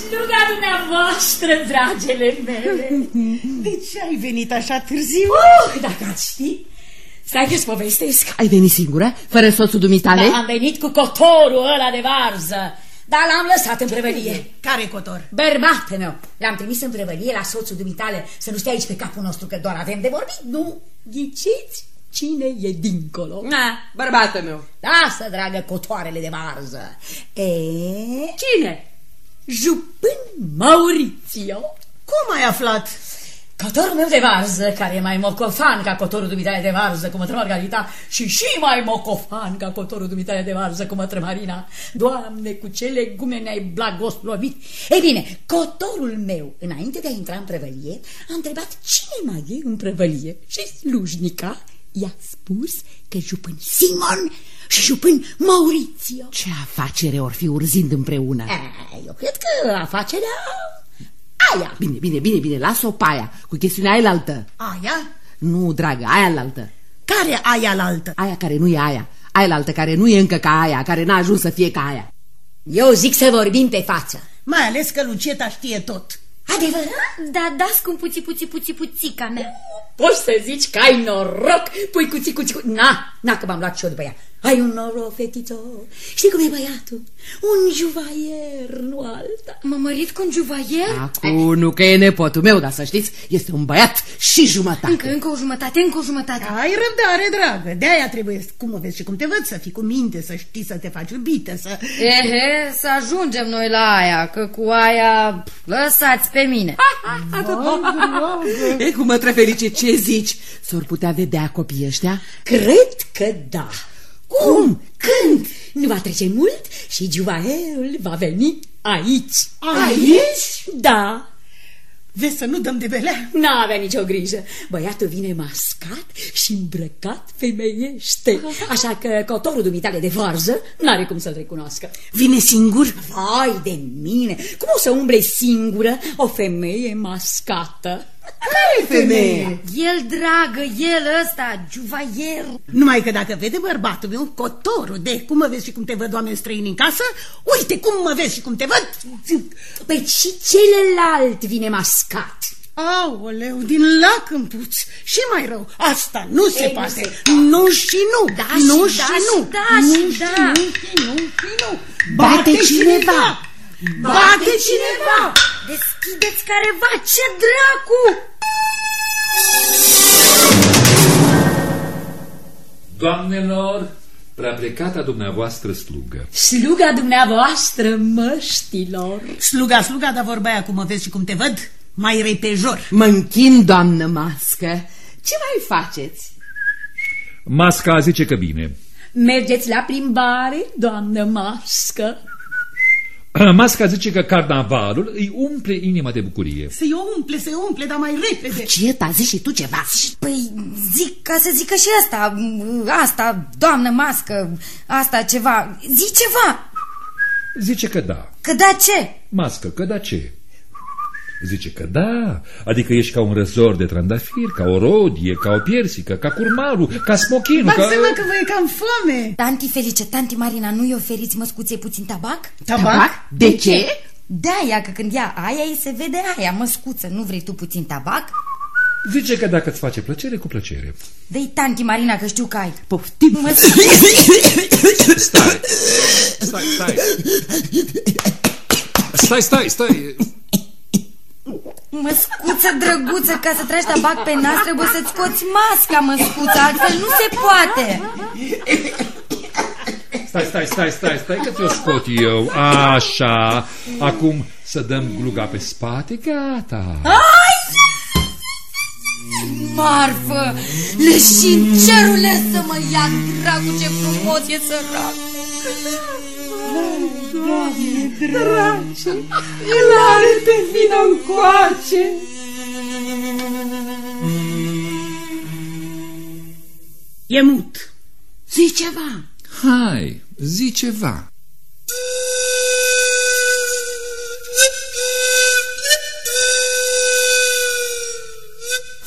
Sluga dumneavoastră, dragele mele. De ce ai venit așa târziu? Uh, dacă ați ști, stai că-ți povestesc. Ai venit singură, fără soțul dumitale? Da, am venit cu cotorul ăla de varză, dar l-am lăsat în prevălie. Care cotor? Bărbate meu, l-am trimis în prevălie la soțul dumitale să nu stea aici pe capul nostru, că doar avem de vorbit. Nu ghiciți cine e dincolo. Na, bărbatul meu. Lasă, dragă, cotoarele de varză. E... Cine? Jupân Maurizio. Cum ai aflat? Cotorul meu de varză, care e mai mocofan ca cotorul dumitale de varză, cum mă Margarita, și și mai mocofan ca cotorul dumitale de varză, cum mă Marina. Doamne, cu ce legume ne-ai blagoslovit! Ei bine, cotorul meu, înainte de a intra în prevălie, a întrebat cine mai e în prevălie și slujnica i-a spus că jupân Simon și jupân Maurizio. Ce afacere or fi urzind împreună? E, eu cred că afacerea aia. Bine, bine, bine, bine, las-o pe aia, cu chestiunea aia altă. Aia? Nu, dragă, aia altă. Care aia la altă? Aia care nu e aia. Aia altă care nu e încă ca aia, care n-a ajuns să fie ca aia. Eu zic să vorbim pe față. Mai ales că Lucieta știe tot. Adevărat? Da, da, scumpuții, puții, puții, puțica mea. Poți să zici că ai noroc, pui cuții, cuții, cu... Na, na că m-am luat și eu după ea. Ai un noroc, fetițo. Știi cum e băiatul? Un juvaier, nu alta. M-am mărit cu un juvaier? Acum nu că e nepotul meu, dar să știți, este un băiat și jumătate. Încă, încă o jumătate, încă o jumătate. Ai răbdare, dragă. De-aia trebuie, cum o vezi și cum te văd, să fii cu minte, să știi să te faci iubită, să... Ehe, să ajungem noi la aia, că cu aia lăsați pe mine. E cu mătră Felice, ce zici? S-or putea vedea copiii ăștia? Cred că da. Cum? Când? Nu va trece mult și juvaierul va veni aici. Aici? Da. Vezi să nu dăm de belea? N-avea nicio grijă. Băiatul vine mascat și îmbrăcat femeiește. Așa că cotorul dumitale de varză n-are cum să-l recunoască. Vine singur? Vai de mine! Cum o să umble singură o femeie mascată? Care femeie? El, dragă, el ăsta, juvaier. Numai că dacă vede bărbatul meu, cotorul de cum mă vezi și cum te văd oameni străini în casă, uite cum mă vezi și cum te văd. Păi și celălalt vine mascat. Aoleu, din lac împuți. Și mai rău, asta nu se Ei, nu poate. se Nu și nu. Da nu și da nu. și da nu și da. Nu și nu și nu. Bate cineva. Bate cineva. Deschideți careva, ce dracu! Doamnelor, prea plecata dumneavoastră slugă. Sluga dumneavoastră măștilor. Sluga, sluga, dar vorba aia cum mă vezi și cum te văd, mai repejor. Mă închin, doamnă mască. Ce mai faceți? Masca zice că bine. Mergeți la plimbare, doamnă mască? Masca zice că carnavalul îi umple inima de bucurie. Să-i umple, să-i umple, dar mai repede. Ce ta zici și tu ceva? Păi zic ca să zică și asta, asta, doamnă mască, asta ceva, zi ceva. Zice că da. Că da ce? Mască, că da ce? Zice că da, adică ești ca un răzor de trandafir, ca o rodie, ca o piersică, ca curmarul, ca smochinul, Dați ca... seama că vă e cam foame. Tanti Felice, tanti Marina, nu-i oferiți măscuței puțin tabac? Tabac? De ce? De-aia că când ia aia, îi se vede aia, măscuță, nu vrei tu puțin tabac? Zice că dacă îți face plăcere, cu plăcere. Dă-i tanti Marina, că știu că ai. Poftim. Mă Stai, stai, stai. Stai, stai, stai. Măscuță drăguță, ca să tragi tabac pe nas trebuie să-ți scoți masca, măscuță, altfel nu se poate. Stai, stai, stai, stai, stai, că ți-o scot eu. Așa. Acum să dăm gluga pe spate, gata. Marfă, leșin cerule să mă ia, dracu, ce frumos e sărac. Îl are pe vină încoace. E mut. Zi ceva. Hai, zi ceva.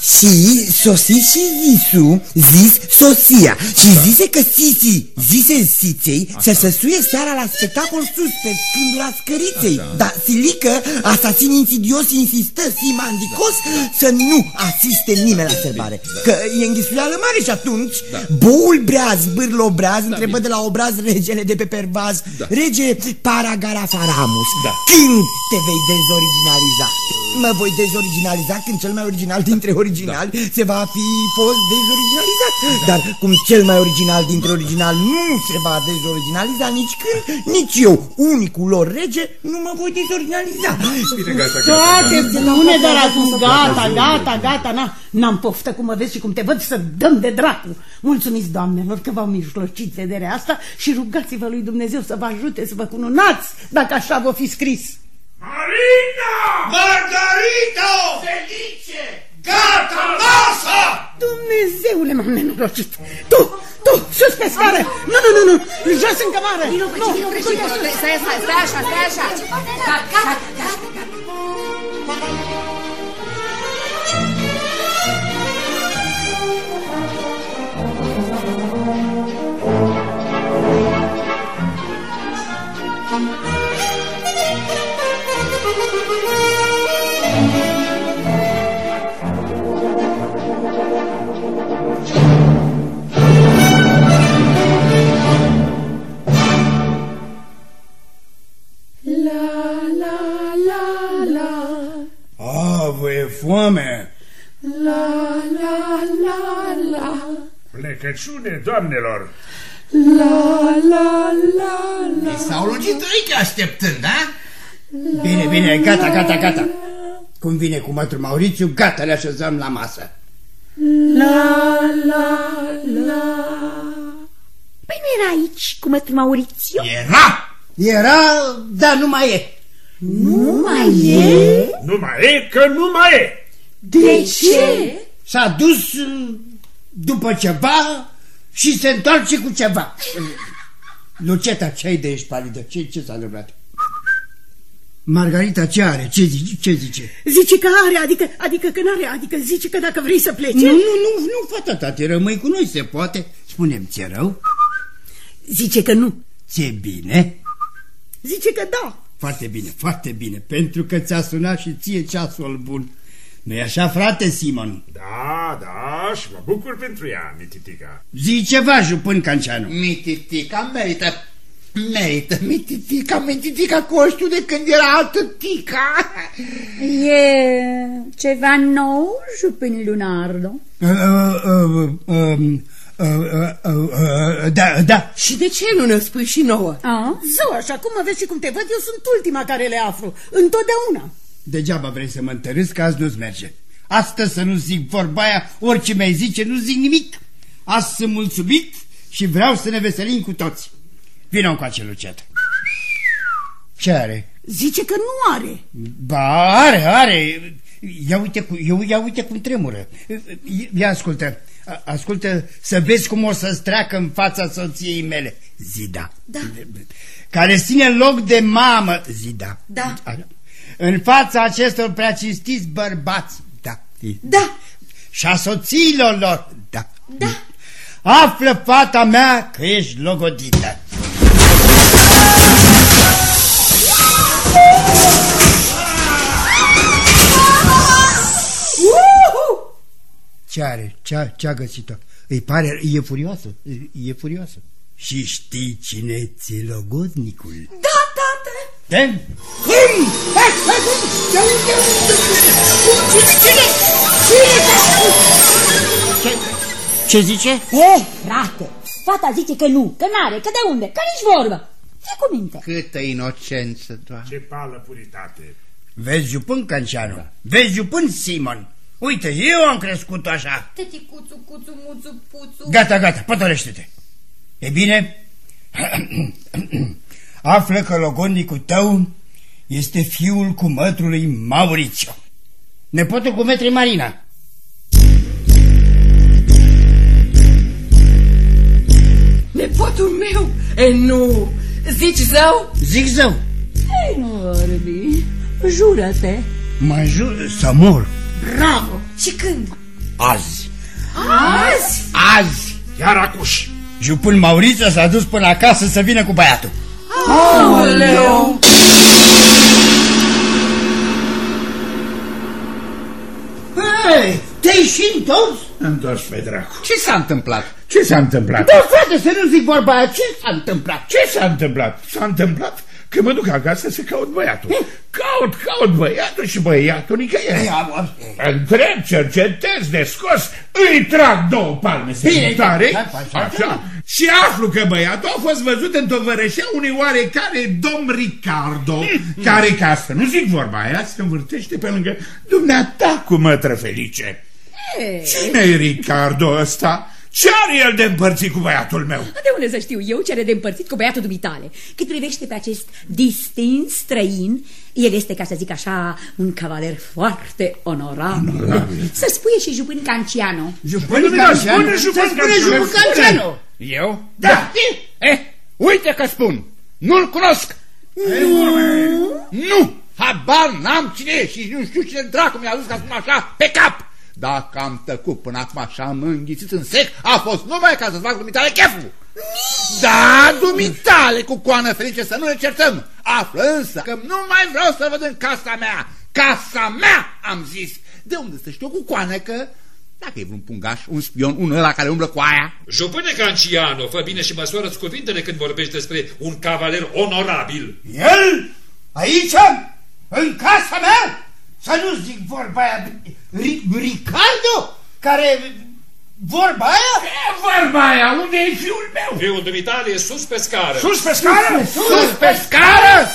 Și sosi și Zisu zis sosia Și zise că Sisi zise Siței Să se suie seara la spectacol sus pe scândura scăriței Dar Silică, asasin insidios, insistă simandicos Să nu asiste nimeni la sărbare Că e înghisuleală mare și atunci Boul breaz, bârlo obraz Întrebă de la obraz regele de pe pervaz Rege Paragarafaramus Când te vei dezoriginaliza? Mă voi dezoriginaliza când cel mai original dintre originali se va fi fost dezoriginalizat. Dar cum cel mai original dintre original nu se va dezoriginaliza nici când, nici eu, unicul lor rege, nu mă voi dezoriginaliza. Bine, gata, Toate bune, dar acum gata, gata, gata, na, n-am poftă cum mă vezi și cum te văd să dăm de dracu. Mulțumiți, doamnelor, că v-au mijlocit vederea asta și rugați-vă lui Dumnezeu să vă ajute să vă cununați, dacă așa vă fi scris. Marina! Margarita! Felice! Gata, masa! Dumnezeule, m-am nenorocit. Tu, tu, sus pe scară! Nu, nu, nu, nu, jos în cămară! Nu, Stai, stai, stai așa, stai așa. Gata, gata, gata, foame? La, la, la, la. Plecăciune, doamnelor! La, la, la, la. S-au lungit urechi așteptând, da? Bine, bine, gata, gata, gata. Cum vine cu mătru Maurițiu, gata, le așezăm la masă. La, la, la. Păi nu era aici cu mătru Maurițiu? Era! Era, dar nu mai e. Nu mai e? Nu mai e că nu mai e! De ce? S-a dus uh, după ceva și se întoarce cu ceva. Luceta, ce ai de ești palidă? Ce, ce s-a întâmplat? Margarita ce are? Ce zice? Ce zice? Zice că are, adică, adică că n-are, adică zice că dacă vrei să plece... Nu, nu, nu, nu, fata ta, te rămâi cu noi, se poate. Spunem, ți-e rău? Zice că nu. Ți-e bine? Zice că da. Foarte bine, foarte bine, pentru că ți-a sunat și ție ceasul bun. nu e așa, frate Simon? Da, da, și mă bucur pentru ea, mititica. Zi ceva, jupân Canceanu. Mititica merită, merită, mititica, mititica coștul de când era altă tica. E ceva nou, jupân Lunardo? Uh, uh, uh, um, uh, uh, uh, uh, da, da. Și de ce nu ne spui și nouă? A? Zău, așa cum mă vezi și cum te văd, eu sunt ultima care le aflu. Întotdeauna. Degeaba vrei să mă întărâți că azi nu-ți merge. Astăzi să nu zic vorba aia, orice mi-ai zice, nu zic nimic. Azi sunt mulțumit și vreau să ne veselim cu toți. Vino încoace, Lucetă. Ce are? Zice că nu are. Ba, are, are. Ia uite, cu, ia, ia uite cum tremură. Ia ascultă, A- ascultă să vezi cum o să-ți treacă în fața soției mele. Zida. Da. Care ține loc de mamă. Zida. Da. În fața acestor prea cinstiți bărbați. Da. Da. Și a soțiilor lor. Da. Da. Află, fata mea, că ești logodită. Ce are? Ce-a, ce-a găsit-o? Îi pare, e furioasă, e- e furioasă. Și știi cine ți logodnicul? Da, tată. Da? Cum? Hai, hai, cum? Ia uite, uite, uite. Cum? Cine? Cine? Cine? Ce zice? Eh, frate, fata zice că nu, că n-are, că de unde, că nici vorbă. Ce cu minte? Câtă inocență, doamne. Ce pală puritate. Vezi jupân, Canceanu? Vezi jupân, Simon? Uite, eu am crescut așa. Tăticuțu, cuțu, muțu, puțu. Gata, gata, potolește-te. E bine? <clears throat> Află că logodnicul tău este fiul cu mătrului Mauricio. Nepotul cu metri Marina. Nepotul meu? E, nu. Zici zău? Zic zău. Ei, nu vorbi, jură-te. Mă jur să mor. Bravo. Și când? Azi. Azi? Azi. Iar acuși. Jupân Mauricio s-a dus până acasă să vină cu băiatul. Aoleu. Hei, te-ai și întors? Întors pe dracu. Ce s-a întâmplat? Ce s-a întâmplat? Da, frate, să nu zic vorba aia, ce s-a întâmplat? Ce s-a întâmplat? S-a întâmplat că mă duc acasă să caut băiatul. Caut, caut băiatul și băiatul nicăieri. Întreb, cercetez de scos, îi trag două palme sărbătoare, Bine, așa, așa, și aflu că băiatul a fost văzut în tovărășea unui oarecare domn Ricardo, care, ca să nu zic vorba aia, se învârtește pe lângă dumneata cu mătră felice. Cine e Ricardo ăsta? Ce are el de împărțit cu băiatul meu? De unde să știu eu ce are de împărțit cu băiatul dumitale? Cât privește pe acest distins străin, el este, ca să zic așa, un cavaler foarte onorabil. Onorabil. Să spuie și jupân Canciano. Jupân Spune, Canceanu? spune, Jupân Să spune Canceanu, Jupân spune. Canceanu. Eu? Da. Eh, uite că spun. Nu-l cunosc. Nu. Habar n-am cine e și nu știu cine dracu mi-a zis ca spun așa pe cap. Dacă am tăcut până acum așa am înghițit în sec, a fost numai ca să-ți fac dumitale cheful. Da, dumitale cu coană felice să nu ne certăm. Află însă că nu mai vreau să văd în casa mea. Casa mea, am zis. De unde să știu cu coană că... Dacă e vreun pungaș, un spion, un ăla care umblă cu aia, Jupâne Canciano, fă bine și măsoară-ți cuvintele când vorbești despre un cavaler onorabil. El? Aici, în casa mea, să nu zic vorba aia, Ri Ricardo, care... Vorba aia? E vorba aia, unde e fiul meu? Fiul dumitale e sus pe scară. Sus pe scară? Sus pe scară?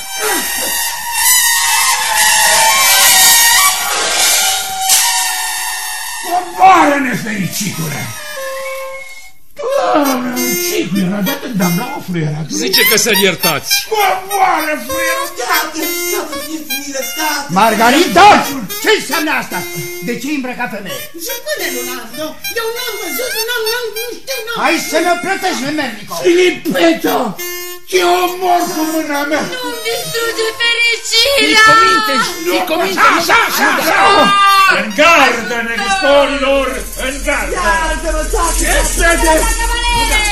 Coboară, nefericitule! Doamne, ce era? De atât de-am la o fluierat. Zice că să-l iertați. Coboară, fluierul! Margarita! Ce înseamnă asta? De ce îi îmbrăca femeie? Jăpâne, Leonardo, eu n-am văzut, n-am, n-am, nu știu, n-am... Hai să ne plătești, nemernico! Filipeto! Te omor cu mâna mea! Nu-mi distruge fericirea! Fii cu minte! Așa, așa, așa! În gardă, negustorilor! În gardă! Iartă-mă, tată! Repede! Cavalee, acum!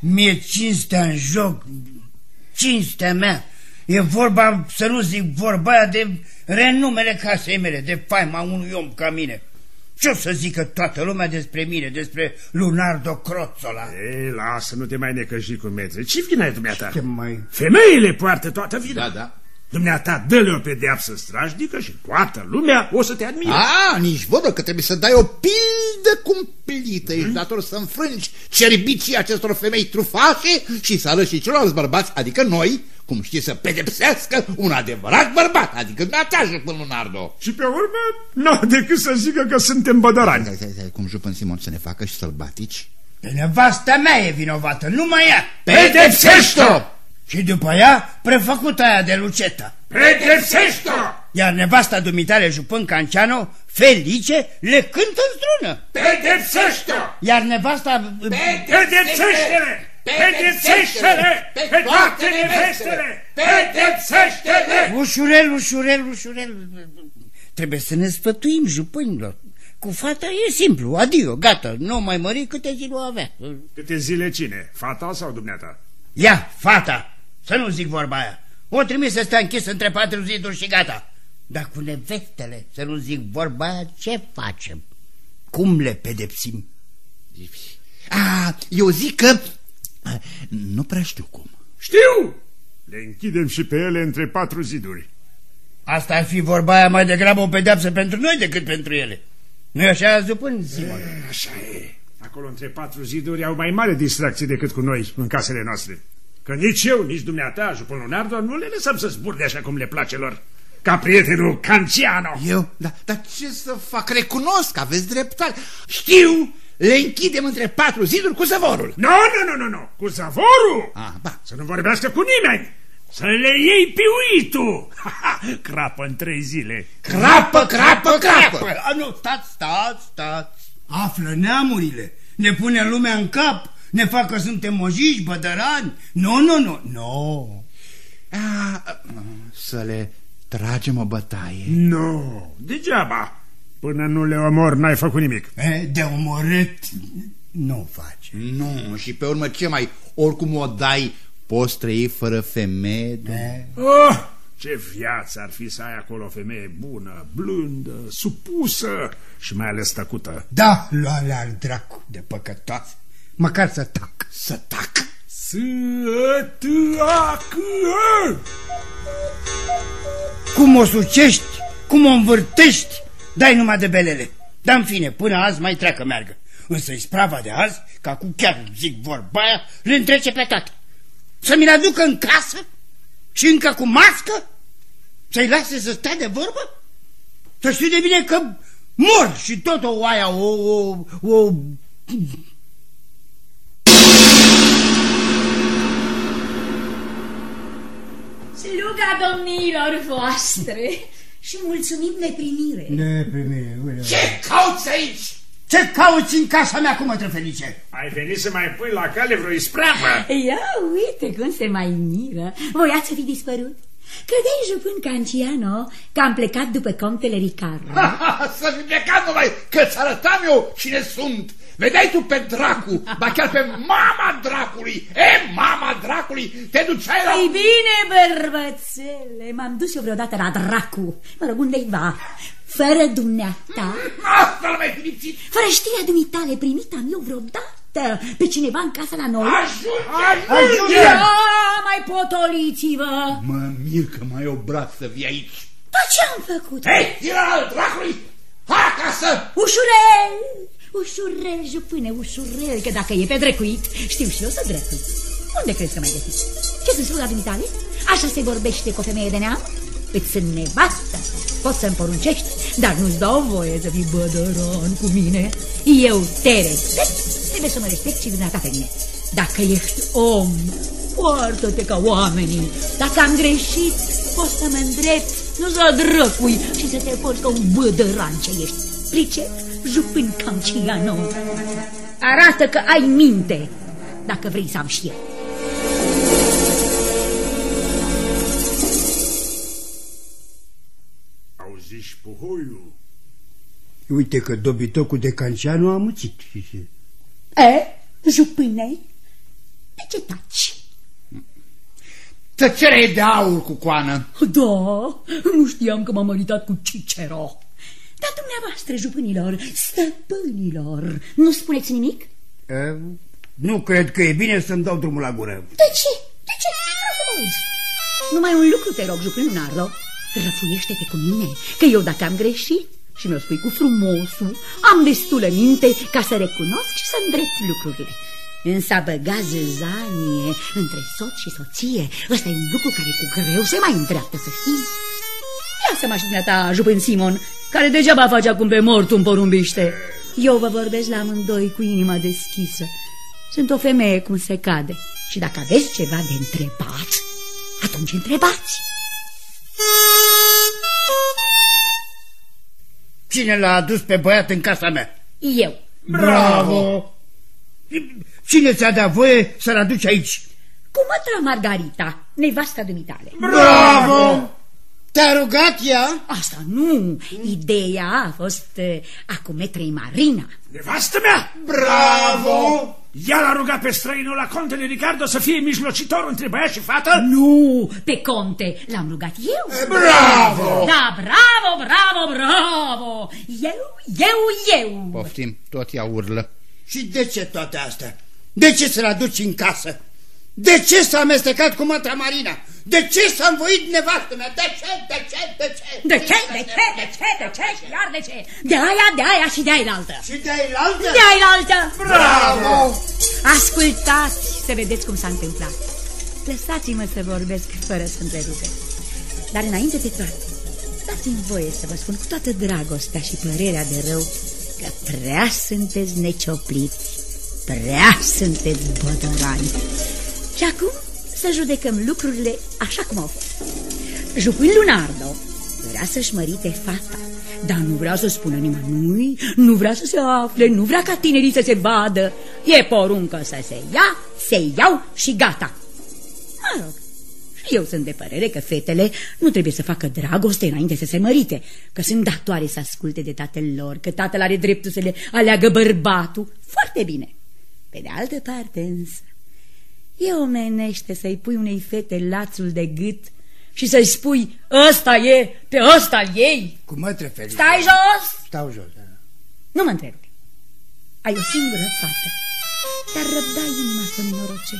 Mie cinstea în joc, cinstea mea. E vorba, să nu zic vorba aia de renumele casei mele, de faima unui om ca mine. Ce o să zică toată lumea despre mine, despre Lunardo Crozzola? Ei, lasă, nu te mai necăji cu metre. Ce vină ai dumneata? Ce mai... Femeile poartă toată vina. Da, da. Dumneata, dă-le o pedeapsă strașnică și toată lumea o să te admire. A, nici vorbă că trebuie să dai o pildă cumplită. Ești dator să înfrângi cerbicii acestor femei trufașe și să arăți și celorlalți bărbați, adică noi, cum știi să pedepsească un adevărat bărbat, adică dumneata, Jupân Lunardo. Și pe urmă, nu decât să zică că suntem bădărani. Stai, stai, stai, cum Jupân Simon să ne facă și sălbatici? Pe nevasta mea e vinovată, numai ea. Pedepsește-o! Și după ea, prefăcută aia de Luceta. Pedepsește-o! Iar nevasta dumitare Jupân Canciano, Felice, le cântă în strună. Pedepsește-o! Iar nevasta... Pedepsește-le! Pedepsește-le! Pe toate nevestele! Pedepsește-le! Ușurel, ușurel, ușurel. Trebuie să ne sfătuim, jupânilor. Cu fata e simplu, adio, gata, nu mai mări câte zile o avea. Câte zile cine? Fata sau dumneata? Ia, fata, să nu zic vorba aia. O trimis să stea închis între patru ziduri și gata. Dar cu nevestele, să nu zic vorba aia, ce facem? Cum le pedepsim? A, eu zic că... a, Nu prea știu cum. Știu! Le închidem și pe ele între patru ziduri. Asta ar fi vorba aia mai degrabă o pedeapsă pentru noi decât pentru ele. Nu-i așa, Zupân, Simon? Așa e. Acolo între patru ziduri au mai mare distracție decât cu noi în casele noastre. Că nici eu, nici dumneata, Jupân Leonardo, nu le lăsăm să zburde așa cum le place lor. Ca prietenul Canciano. Eu? Da, dar ce să fac? Recunosc, aveți dreptate. Știu, le închidem între patru ziduri cu zăvorul. Nu, nu, nu, nu, nu, cu zavorul. Ah, ba. Să nu vorbească cu nimeni. Să le iei piuitul. Crapă în trei zile. Crapă, crapă, crapă. A, nu, stați, stați, stați. Află neamurile, ne pune lumea în cap, ne fac că suntem mojiși, bădărani. Nu, nu, nu, nu. A, să le tragem o bătaie. Nu, degeaba. Până nu le omor, n-ai făcut nimic. E, de omorât nu face. Nu, și pe urmă ce mai, oricum o dai, poți trăi fără femeie? E, Oh, ce viață ar fi să ai acolo o femeie bună, blândă, supusă și mai ales tăcută. Da, lua al dracu de păcătoase. Măcar să tac. Să tac. Să tacă! Cum o sucești, cum o învârtești, dai numai de belele. Dar în fine, până azi mai treacă meargă. Însă isprava de azi, ca cu chiar zic vorba aia, le întrece pe toate. Să mi-l aducă în casă și încă cu mască? Să-i lase să stea de vorbă? Să știu de bine că mor și tot o aia, o, o, o... Sluga domnilor voastre și mulțumit de primire. Ne primire, uite. Ce cauți aici? Ce cauți în casa mea cu mătră Felice? Ai venit să mai pui la cale vreo ispravă? Ia uite cum se mai miră. Voiați să fi dispărut? Credeai, jupân Canciano, că am plecat după contele Ricardo? Să fi plecat numai că-ți arătam eu cine sunt. Vedeai tu pe dracu, ba chiar pe mama dracului, e, mama dracului, te duceai la... Ei bine, bărbățele, m-am dus eu vreodată la dracu. Mă rog, unde-i va? Fără dumneata, Asta l mai fi fără știrea dumitale primit am eu vreodată pe cineva în casa la noi. Ajunge! Ajunge! Ia, mai potoliți-vă! Mă mir că mai obrat să vii aici. Dar ce am făcut? Hei, tira al dracului! Hai acasă! Ușurel! Ușurel, jupâne, ușurel, că dacă e pe drecuit, știu și eu să drecui. Unde crezi că mai găsiți? Ce sunt la dumitale? Așa se vorbește cu o femeie de neam? Îți sunt nevastă, poți să-mi poruncești, dar nu-ți dau voie să fii bădăran cu mine. Eu te respect, trebuie să mă respect și dumneata pe mine. Dacă ești om, poartă-te ca oamenii. Dacă am greșit, poți să mă îndrepti, nu să drăcui și să te porți ca un bădăran ce ești. Pricep, jupân camciano. Arată că ai minte, dacă vrei să am și eu. Auziși, puhoiul? Uite că dobitocul de Cancianu a muțit. E, jupâne, de ce taci? Tăcerea e de aur cu coană. Da, nu știam că m-am măritat cu Cicero. Dar dumneavoastră, jupânilor, stăpânilor, nu spuneți nimic? E, nu cred că e bine să-mi dau drumul la gură. De ce? De ce? Vreau să mă auzi. Numai un lucru te rog, jupân Nardo. Răfuiește-te cu mine, că eu dacă am greșit și mi-o spui cu frumosul, am destulă minte ca să recunosc și să îndrept lucrurile. Însă a băga zăzanie între soț și soție, ăsta e un lucru care cu greu se mai întreaptă, să știi. Lasă-mă și dumneata, jupân Simon, care degeaba face acum pe mort un porumbiște. Eu vă vorbesc la amândoi cu inima deschisă. Sunt o femeie cum se cade. Și dacă aveți ceva de întrebat, atunci întrebați. Cine l-a adus pe băiat în casa mea? Eu. Bravo! Cine ți-a dat voie să-l aduci aici? Cu mătra Margarita, nevasta dumitale. Bravo! Te-a rugat ea? Asta nu. Ideea a fost uh, acum metrei Marina. Nevastă mea? Bravo! Ea l-a rugat pe străinul la contele Ricardo să fie mijlocitor între băiat și fată? Nu, pe conte, l-am rugat eu. Bravo! Da, bravo, bravo, bravo! Eu, eu, eu! Poftim, tot ea urlă. Și de ce toate astea? De ce să-l aduci în casă? De ce s-a amestecat cu mătra Marina? De ce s-a învoit nevastă mea? De ce? De ce? De ce? De ce? De ce? De ce? De ce? Și iar de ce? De aia, de aia și de aia altă. Și de aia altă? De aia altă. Bravo! Ascultați să vedeți cum s-a întâmplat. Lăsați-mă să vorbesc fără să întrerupe. Dar înainte de toate, dați-mi voie să vă spun cu toată dragostea și părerea de rău că prea sunteți neciopliți, prea sunteți bădărani. Și acum să judecăm lucrurile așa cum au fost. Jupân Lunardo vrea să-și mărite fata, dar nu vrea să spună nimănui, nu vrea să se afle, nu vrea ca tinerii să se vadă. E poruncă să se ia, se iau și gata. Mă rog, și eu sunt de părere că fetele nu trebuie să facă dragoste înainte să se mărite, că sunt datoare să asculte de tatăl lor, că tatăl are dreptul să le aleagă bărbatul. Foarte bine. Pe de altă parte însă, e omenește să-i pui unei fete lațul de gât și să-i spui, ăsta e, pe ăsta ei. Cu mătre Felice. Stai jos! Stau jos, da. Nu mă întrebi. Ai o singură fată, dar răbda inima să nenoroce.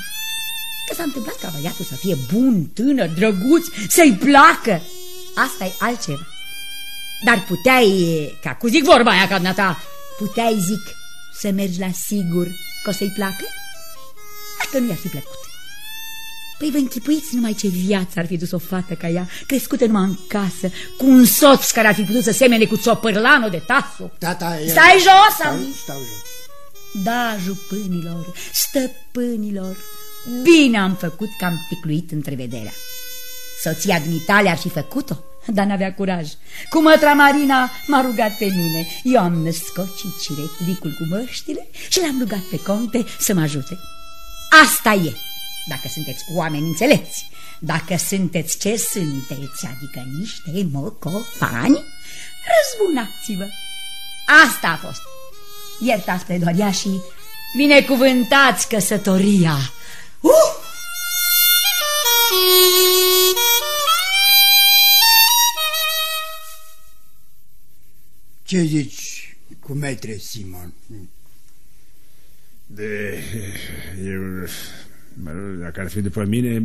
Că s-a întâmplat ca băiatul să fie bun, tânăr, drăguț, să-i placă. asta e altceva. Dar puteai, ca cu zic vorba aia ca ta, puteai, zic, să mergi la sigur că o să-i placă? Dacă nu i-ar fi plăcut. Păi vă închipuiți numai ce viață ar fi dus o fată ca ea, crescută numai în casă, cu un soț care ar fi putut să semene cu țopărlanul de tasu. Tata, e... Stai jos, stau, am stau jos. Da, jupânilor, stăpânilor, bine am făcut că am ticluit întrevederea. Soția dumitale ar fi făcut-o, dar n-avea curaj. Cu mătra Marina m-a rugat pe mine. Eu am născocit cireclicul cu măștile și l-am rugat pe conte să mă ajute. Asta e, dacă sunteți oameni înțelepți. Dacă sunteți ce sunteți, adică niște mocofani, răzbunați-vă. Asta a fost. iertați pe doar și binecuvântați căsătoria. Uh! Ce zici cu metre, Simon? De... Eu... Mă rog, dacă ar fi după mine,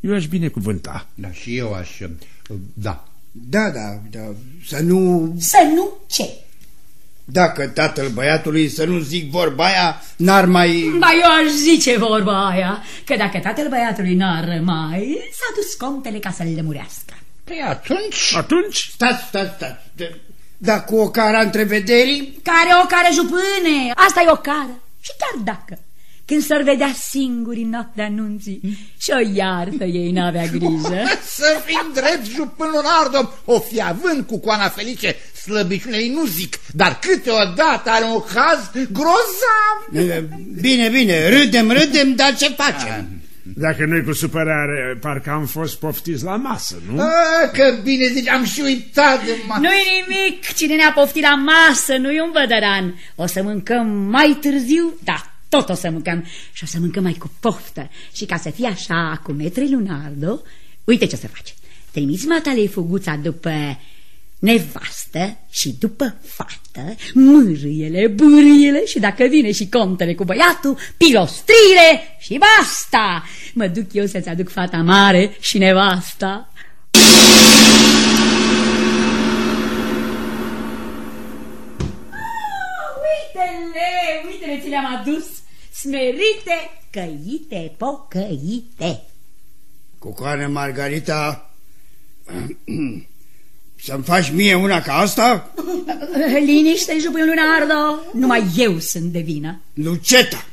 eu aș binecuvânta. Da, și eu aș... Da. Da, da, da, să nu... Să nu ce? Dacă tatăl băiatului, să nu zic vorba aia, n-ar mai... Ba, eu aș zice vorba aia, că dacă tatăl băiatului n-ar mai, s-a dus contele ca să-l lămurească. Păi atunci... Atunci? Stați, stați, stați. Dar cu o cara întrevederii? Care o care jupâne, asta e o cară. Și chiar dacă când s-ar vedea singuri în noaptea anunții și o iartă ei n-avea grijă. <laughs> Să fim drept, jupân Leonardo, o fi având cu coana felice, slăbiciunei nu zic, dar câteodată are un caz grozav. Bine, bine, râdem, râdem, dar ce facem? Dacă noi cu supărare, parcă am fost poftiți la masă, nu? A, că bine zici, am și uitat de masă. Nu-i nimic, cine ne-a poftit la masă nu e un vădăran. O să mâncăm mai târziu, da, tot o să mâncăm și o să mâncăm mai cu poftă. Și ca să fie așa cu metre Lunardo, uite ce să faci. Trimiți matalei fuguța după nevastă și după fată, mârâiele, bâriele și dacă vine și contele cu băiatul, pilostrile și basta! Mă duc eu să-ți aduc fata mare și nevasta. Uite-le, uite-le, ți le-am adus, smerite, căite, pocăite. Cu care, Margarita, <clears throat> să-mi faci mie una ca asta? <laughs> Liniște, jupul Leonardo, numai eu sunt de vină. Luceta,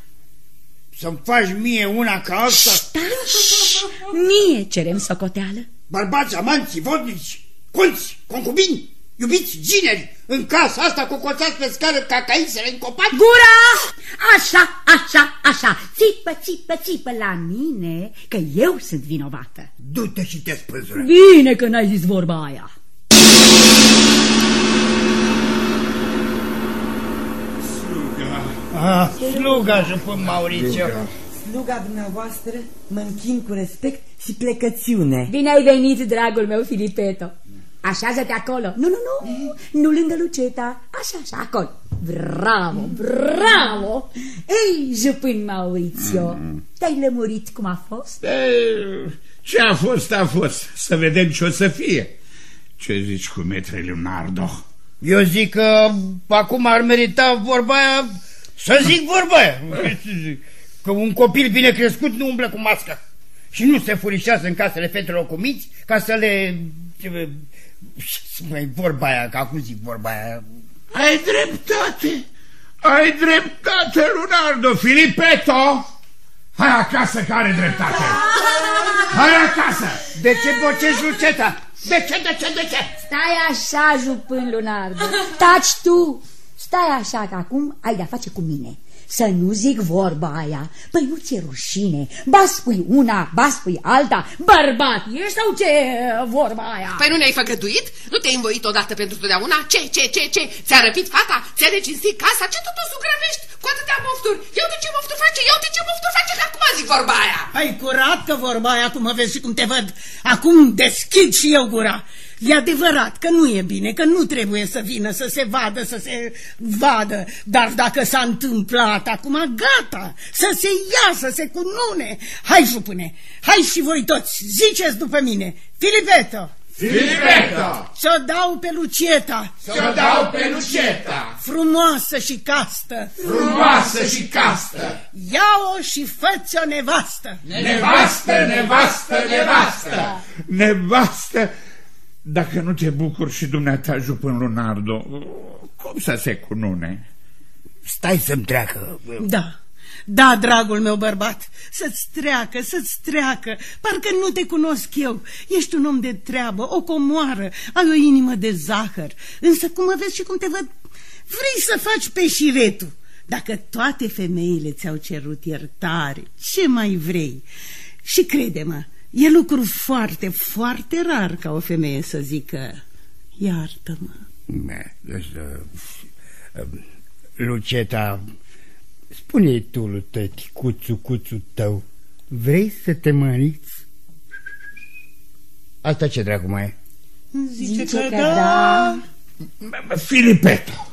să-mi faci mie una ca asta? Stași, mie cerem socoteală. Bărbați, amanți, vodnici, conți, concubini, iubiți, gineri, în casa asta cocoțați pe scară ca caisele în copaci? Gura! Așa, așa, așa, țipă, țipă, țipă la mine, că eu sunt vinovată. Du-te și te spânzură. Bine că n-ai zis vorba aia. Ah, sluga, jupân Mauricio. Sluga dumneavoastră mă închin cu respect și plecățiune. Bine ai venit, dragul meu, Filipeto. Așează-te acolo. Nu, nu, nu, nu lângă Luceta. Așa, așa, acolo. Bravo, bravo! Ei, jupân Maurizio, te-ai lămurit cum a fost? E, ce a fost, a fost. Să vedem ce o să fie. Ce zici cu metre Leonardo? Eu zic că acum ar merita vorba aia, să zic vorba aia. Că un copil bine crescut nu umblă cu mască. Și nu se furișează în casele fetelor cu miți ca să le... Mai vorba aia, că acum zic vorba aia. Ai dreptate! Ai dreptate, Leonardo! Filipeto! Hai acasă că are dreptate! Hai acasă! De ce bocești, Luceta? De ce, de ce, de ce? Stai așa, jupân Lunardo. Taci tu. Stai așa, că acum ai de-a face cu mine. Să nu zic vorba aia. Păi nu ți-e rușine. Ba spui una, ba spui alta. Bărbat ești sau ce vorba aia? Păi nu ne-ai făgăduit? Nu te-ai învoit odată pentru totdeauna? Ce, ce, ce, ce? Ți-a răpit fata? Ți-a necinstit casa? Ce tot o sugrăvești cu atâtea mofturi? Eu de ce mofturi face? Eu de ce mofturi face? Că acum zic vorba aia. Ai curat că vorba aia, cum mă vezi și cum te văd. Acum deschid și eu gura. E adevărat că nu e bine, că nu trebuie să vină să se vadă, să se vadă, dar dacă s-a întâmplat acum, gata, să se ia, să se cunune. Hai, jupâne, hai și voi toți, ziceți după mine, Filipeto! Filipeto! Să dau pe Lucieta! Să dau pe Luceta! Frumoasă și castă! Frumoasă și castă! Ia-o și fă-ți o nevastă! Nevastă, nevastă, nevastă! Nevastă! Dacă nu te bucur și dumneata, jupân Leonardo, cum să se cunune? Stai să-mi treacă. Da, da, dragul meu bărbat, să-ți treacă, să-ți treacă, parcă nu te cunosc eu. Ești un om de treabă, o comoară, ai o inimă de zahăr, însă cum mă vezi și cum te văd, vrei să faci pe șiretul. Dacă toate femeile ți-au cerut iertare, ce mai vrei? Și crede-mă, E lucru foarte, foarte rar ca o femeie să zică Iartă-mă Luceta, spune tu lui tăticuțu cuțu tău, vrei să te măriți? Asta ce dracu mai e? Zice, Zice că, că da. da. Filipeto,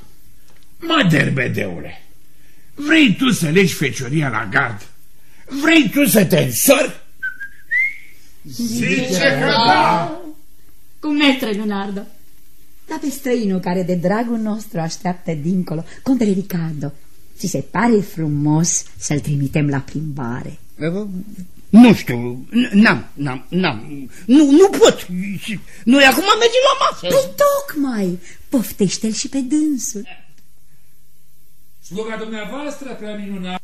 mă derbedeule, vrei tu să legi fecioria la gard? Vrei tu să te însori? Zice că da. Cum metre, Leonardo. Dar pe străinul care de dragul nostru așteaptă dincolo, contele Ricardo, ți se pare frumos să-l trimitem la plimbare? Nu știu, n-am, n-am, n-am, nu, nu pot. Noi acum mergem la masă. Păi tocmai, poftește-l și pe dânsul. Sluga dumneavoastră, prea minunat.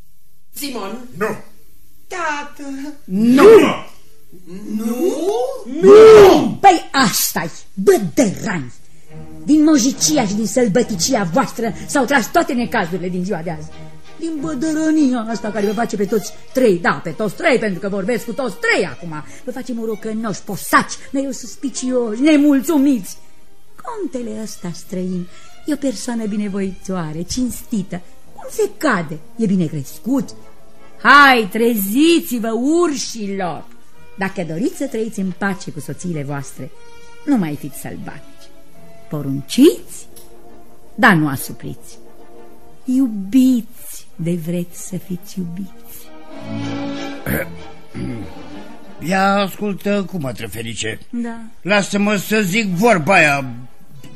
Simon? Nu. Tată. Nu. Nu? Nu! Păi asta-i, bădărani! Din mojicia și din sălbăticia voastră s-au tras toate necazurile din ziua de azi. Din bădărănia asta care vă face pe toți trei, da, pe toți trei, pentru că vorbesc cu toți trei acum. Vă face morocănoși, posaci, mereu suspicioși, nemulțumiți. Contele ăsta străin e o persoană binevoitoare, cinstită, cum se cade, e bine crescut. Hai, treziți-vă, urșilor! Dacă doriți să trăiți în pace cu soțiile voastre, nu mai fiți sălbatici. Porunciți, dar nu asupriți. Iubiți de vreți să fiți iubiți. <clears throat> Ia ascultă cum mă Felice. Da. Lasă-mă să zic vorba aia,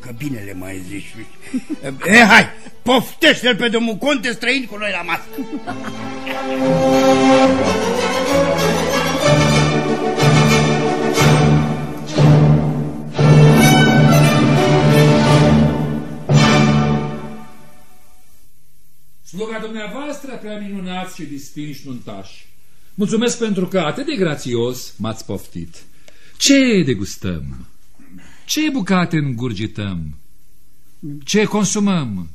că bine le mai zici. <laughs> e, hai, poftește-l pe domnul conte străin cu noi la masă. <laughs> Sluga dumneavoastră, prea minunați și distinși nuntași. Mulțumesc pentru că atât de grațios m-ați poftit. Ce degustăm? Ce bucate îngurgităm? Ce consumăm?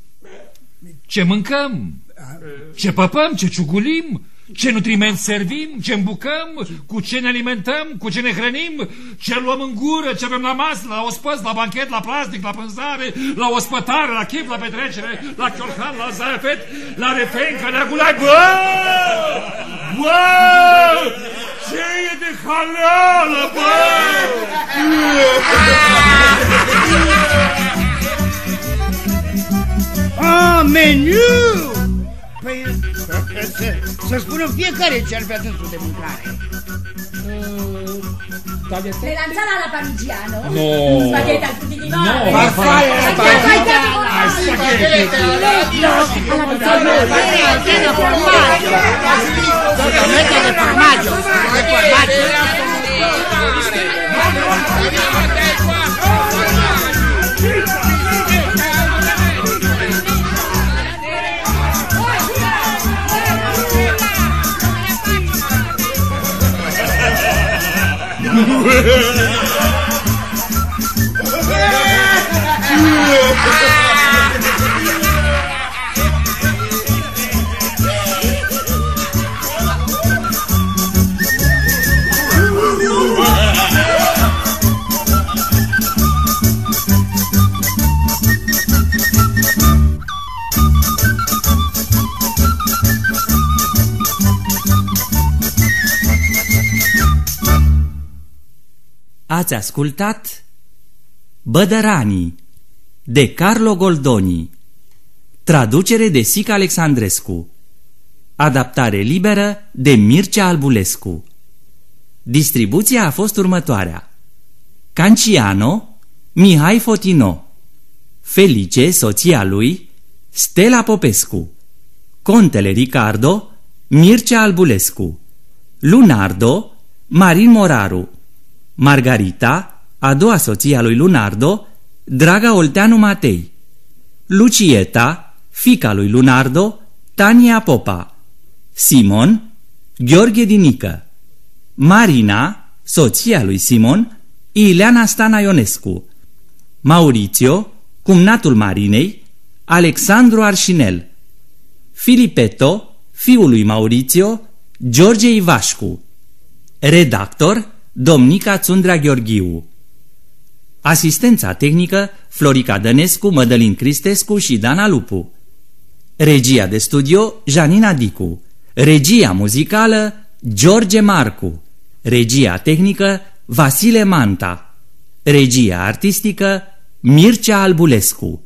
Ce mâncăm? Ce păpăm? Ce ciugulim? Ce nutriment servim? Ce îmbucăm? Cu ce ne alimentăm? Cu ce ne hrănim? Ce luăm în gură? Ce avem la masă? La ospăț? La banchet? La plastic? La pânzare? La ospătare? La chip? La petrecere? La chiorcan? La zafet? La refencă? La gulai? Bă! Bă! Ce e de halală, bă! Ah, meniu! Păi să, să spună fiecare ce ar vrea dânsul de mâncare. Melanzana alla parmigiano? No. Spaghetti al tutti di mare? No. Farfalle alla Spaghetti. Ah, spaghetti. Alla de formaggio. Spaghetti de formaggio. De formaggio. everywhere. <laughs> Ați ascultat Bădăranii de Carlo Goldoni. Traducere de Sica Alexandrescu. Adaptare liberă de Mircea Albulescu. Distribuția a fost următoarea. Canciano Mihai Fotino. Felice, soția lui Stella Popescu. Contele Ricardo Mircea Albulescu. Lunardo Marin Moraru Margarita, a doua soție a lui Lunardo, Draga Olteanu Matei, Lucieta, fica lui Lunardo, Tania Popa, Simon, Gheorghe Dinică, Marina, soția lui Simon, Ileana Stana Ionescu, Maurizio, cumnatul Marinei, Alexandru Arșinel, Filipeto, fiul lui Maurizio, George Ivașcu, redactor Domnica Țundrea Gheorghiu. Asistența tehnică Florica Dănescu, Mădălin Cristescu și Dana Lupu. Regia de studio Janina Dicu. Regia muzicală George Marcu. Regia tehnică Vasile Manta. Regia artistică Mircea Albulescu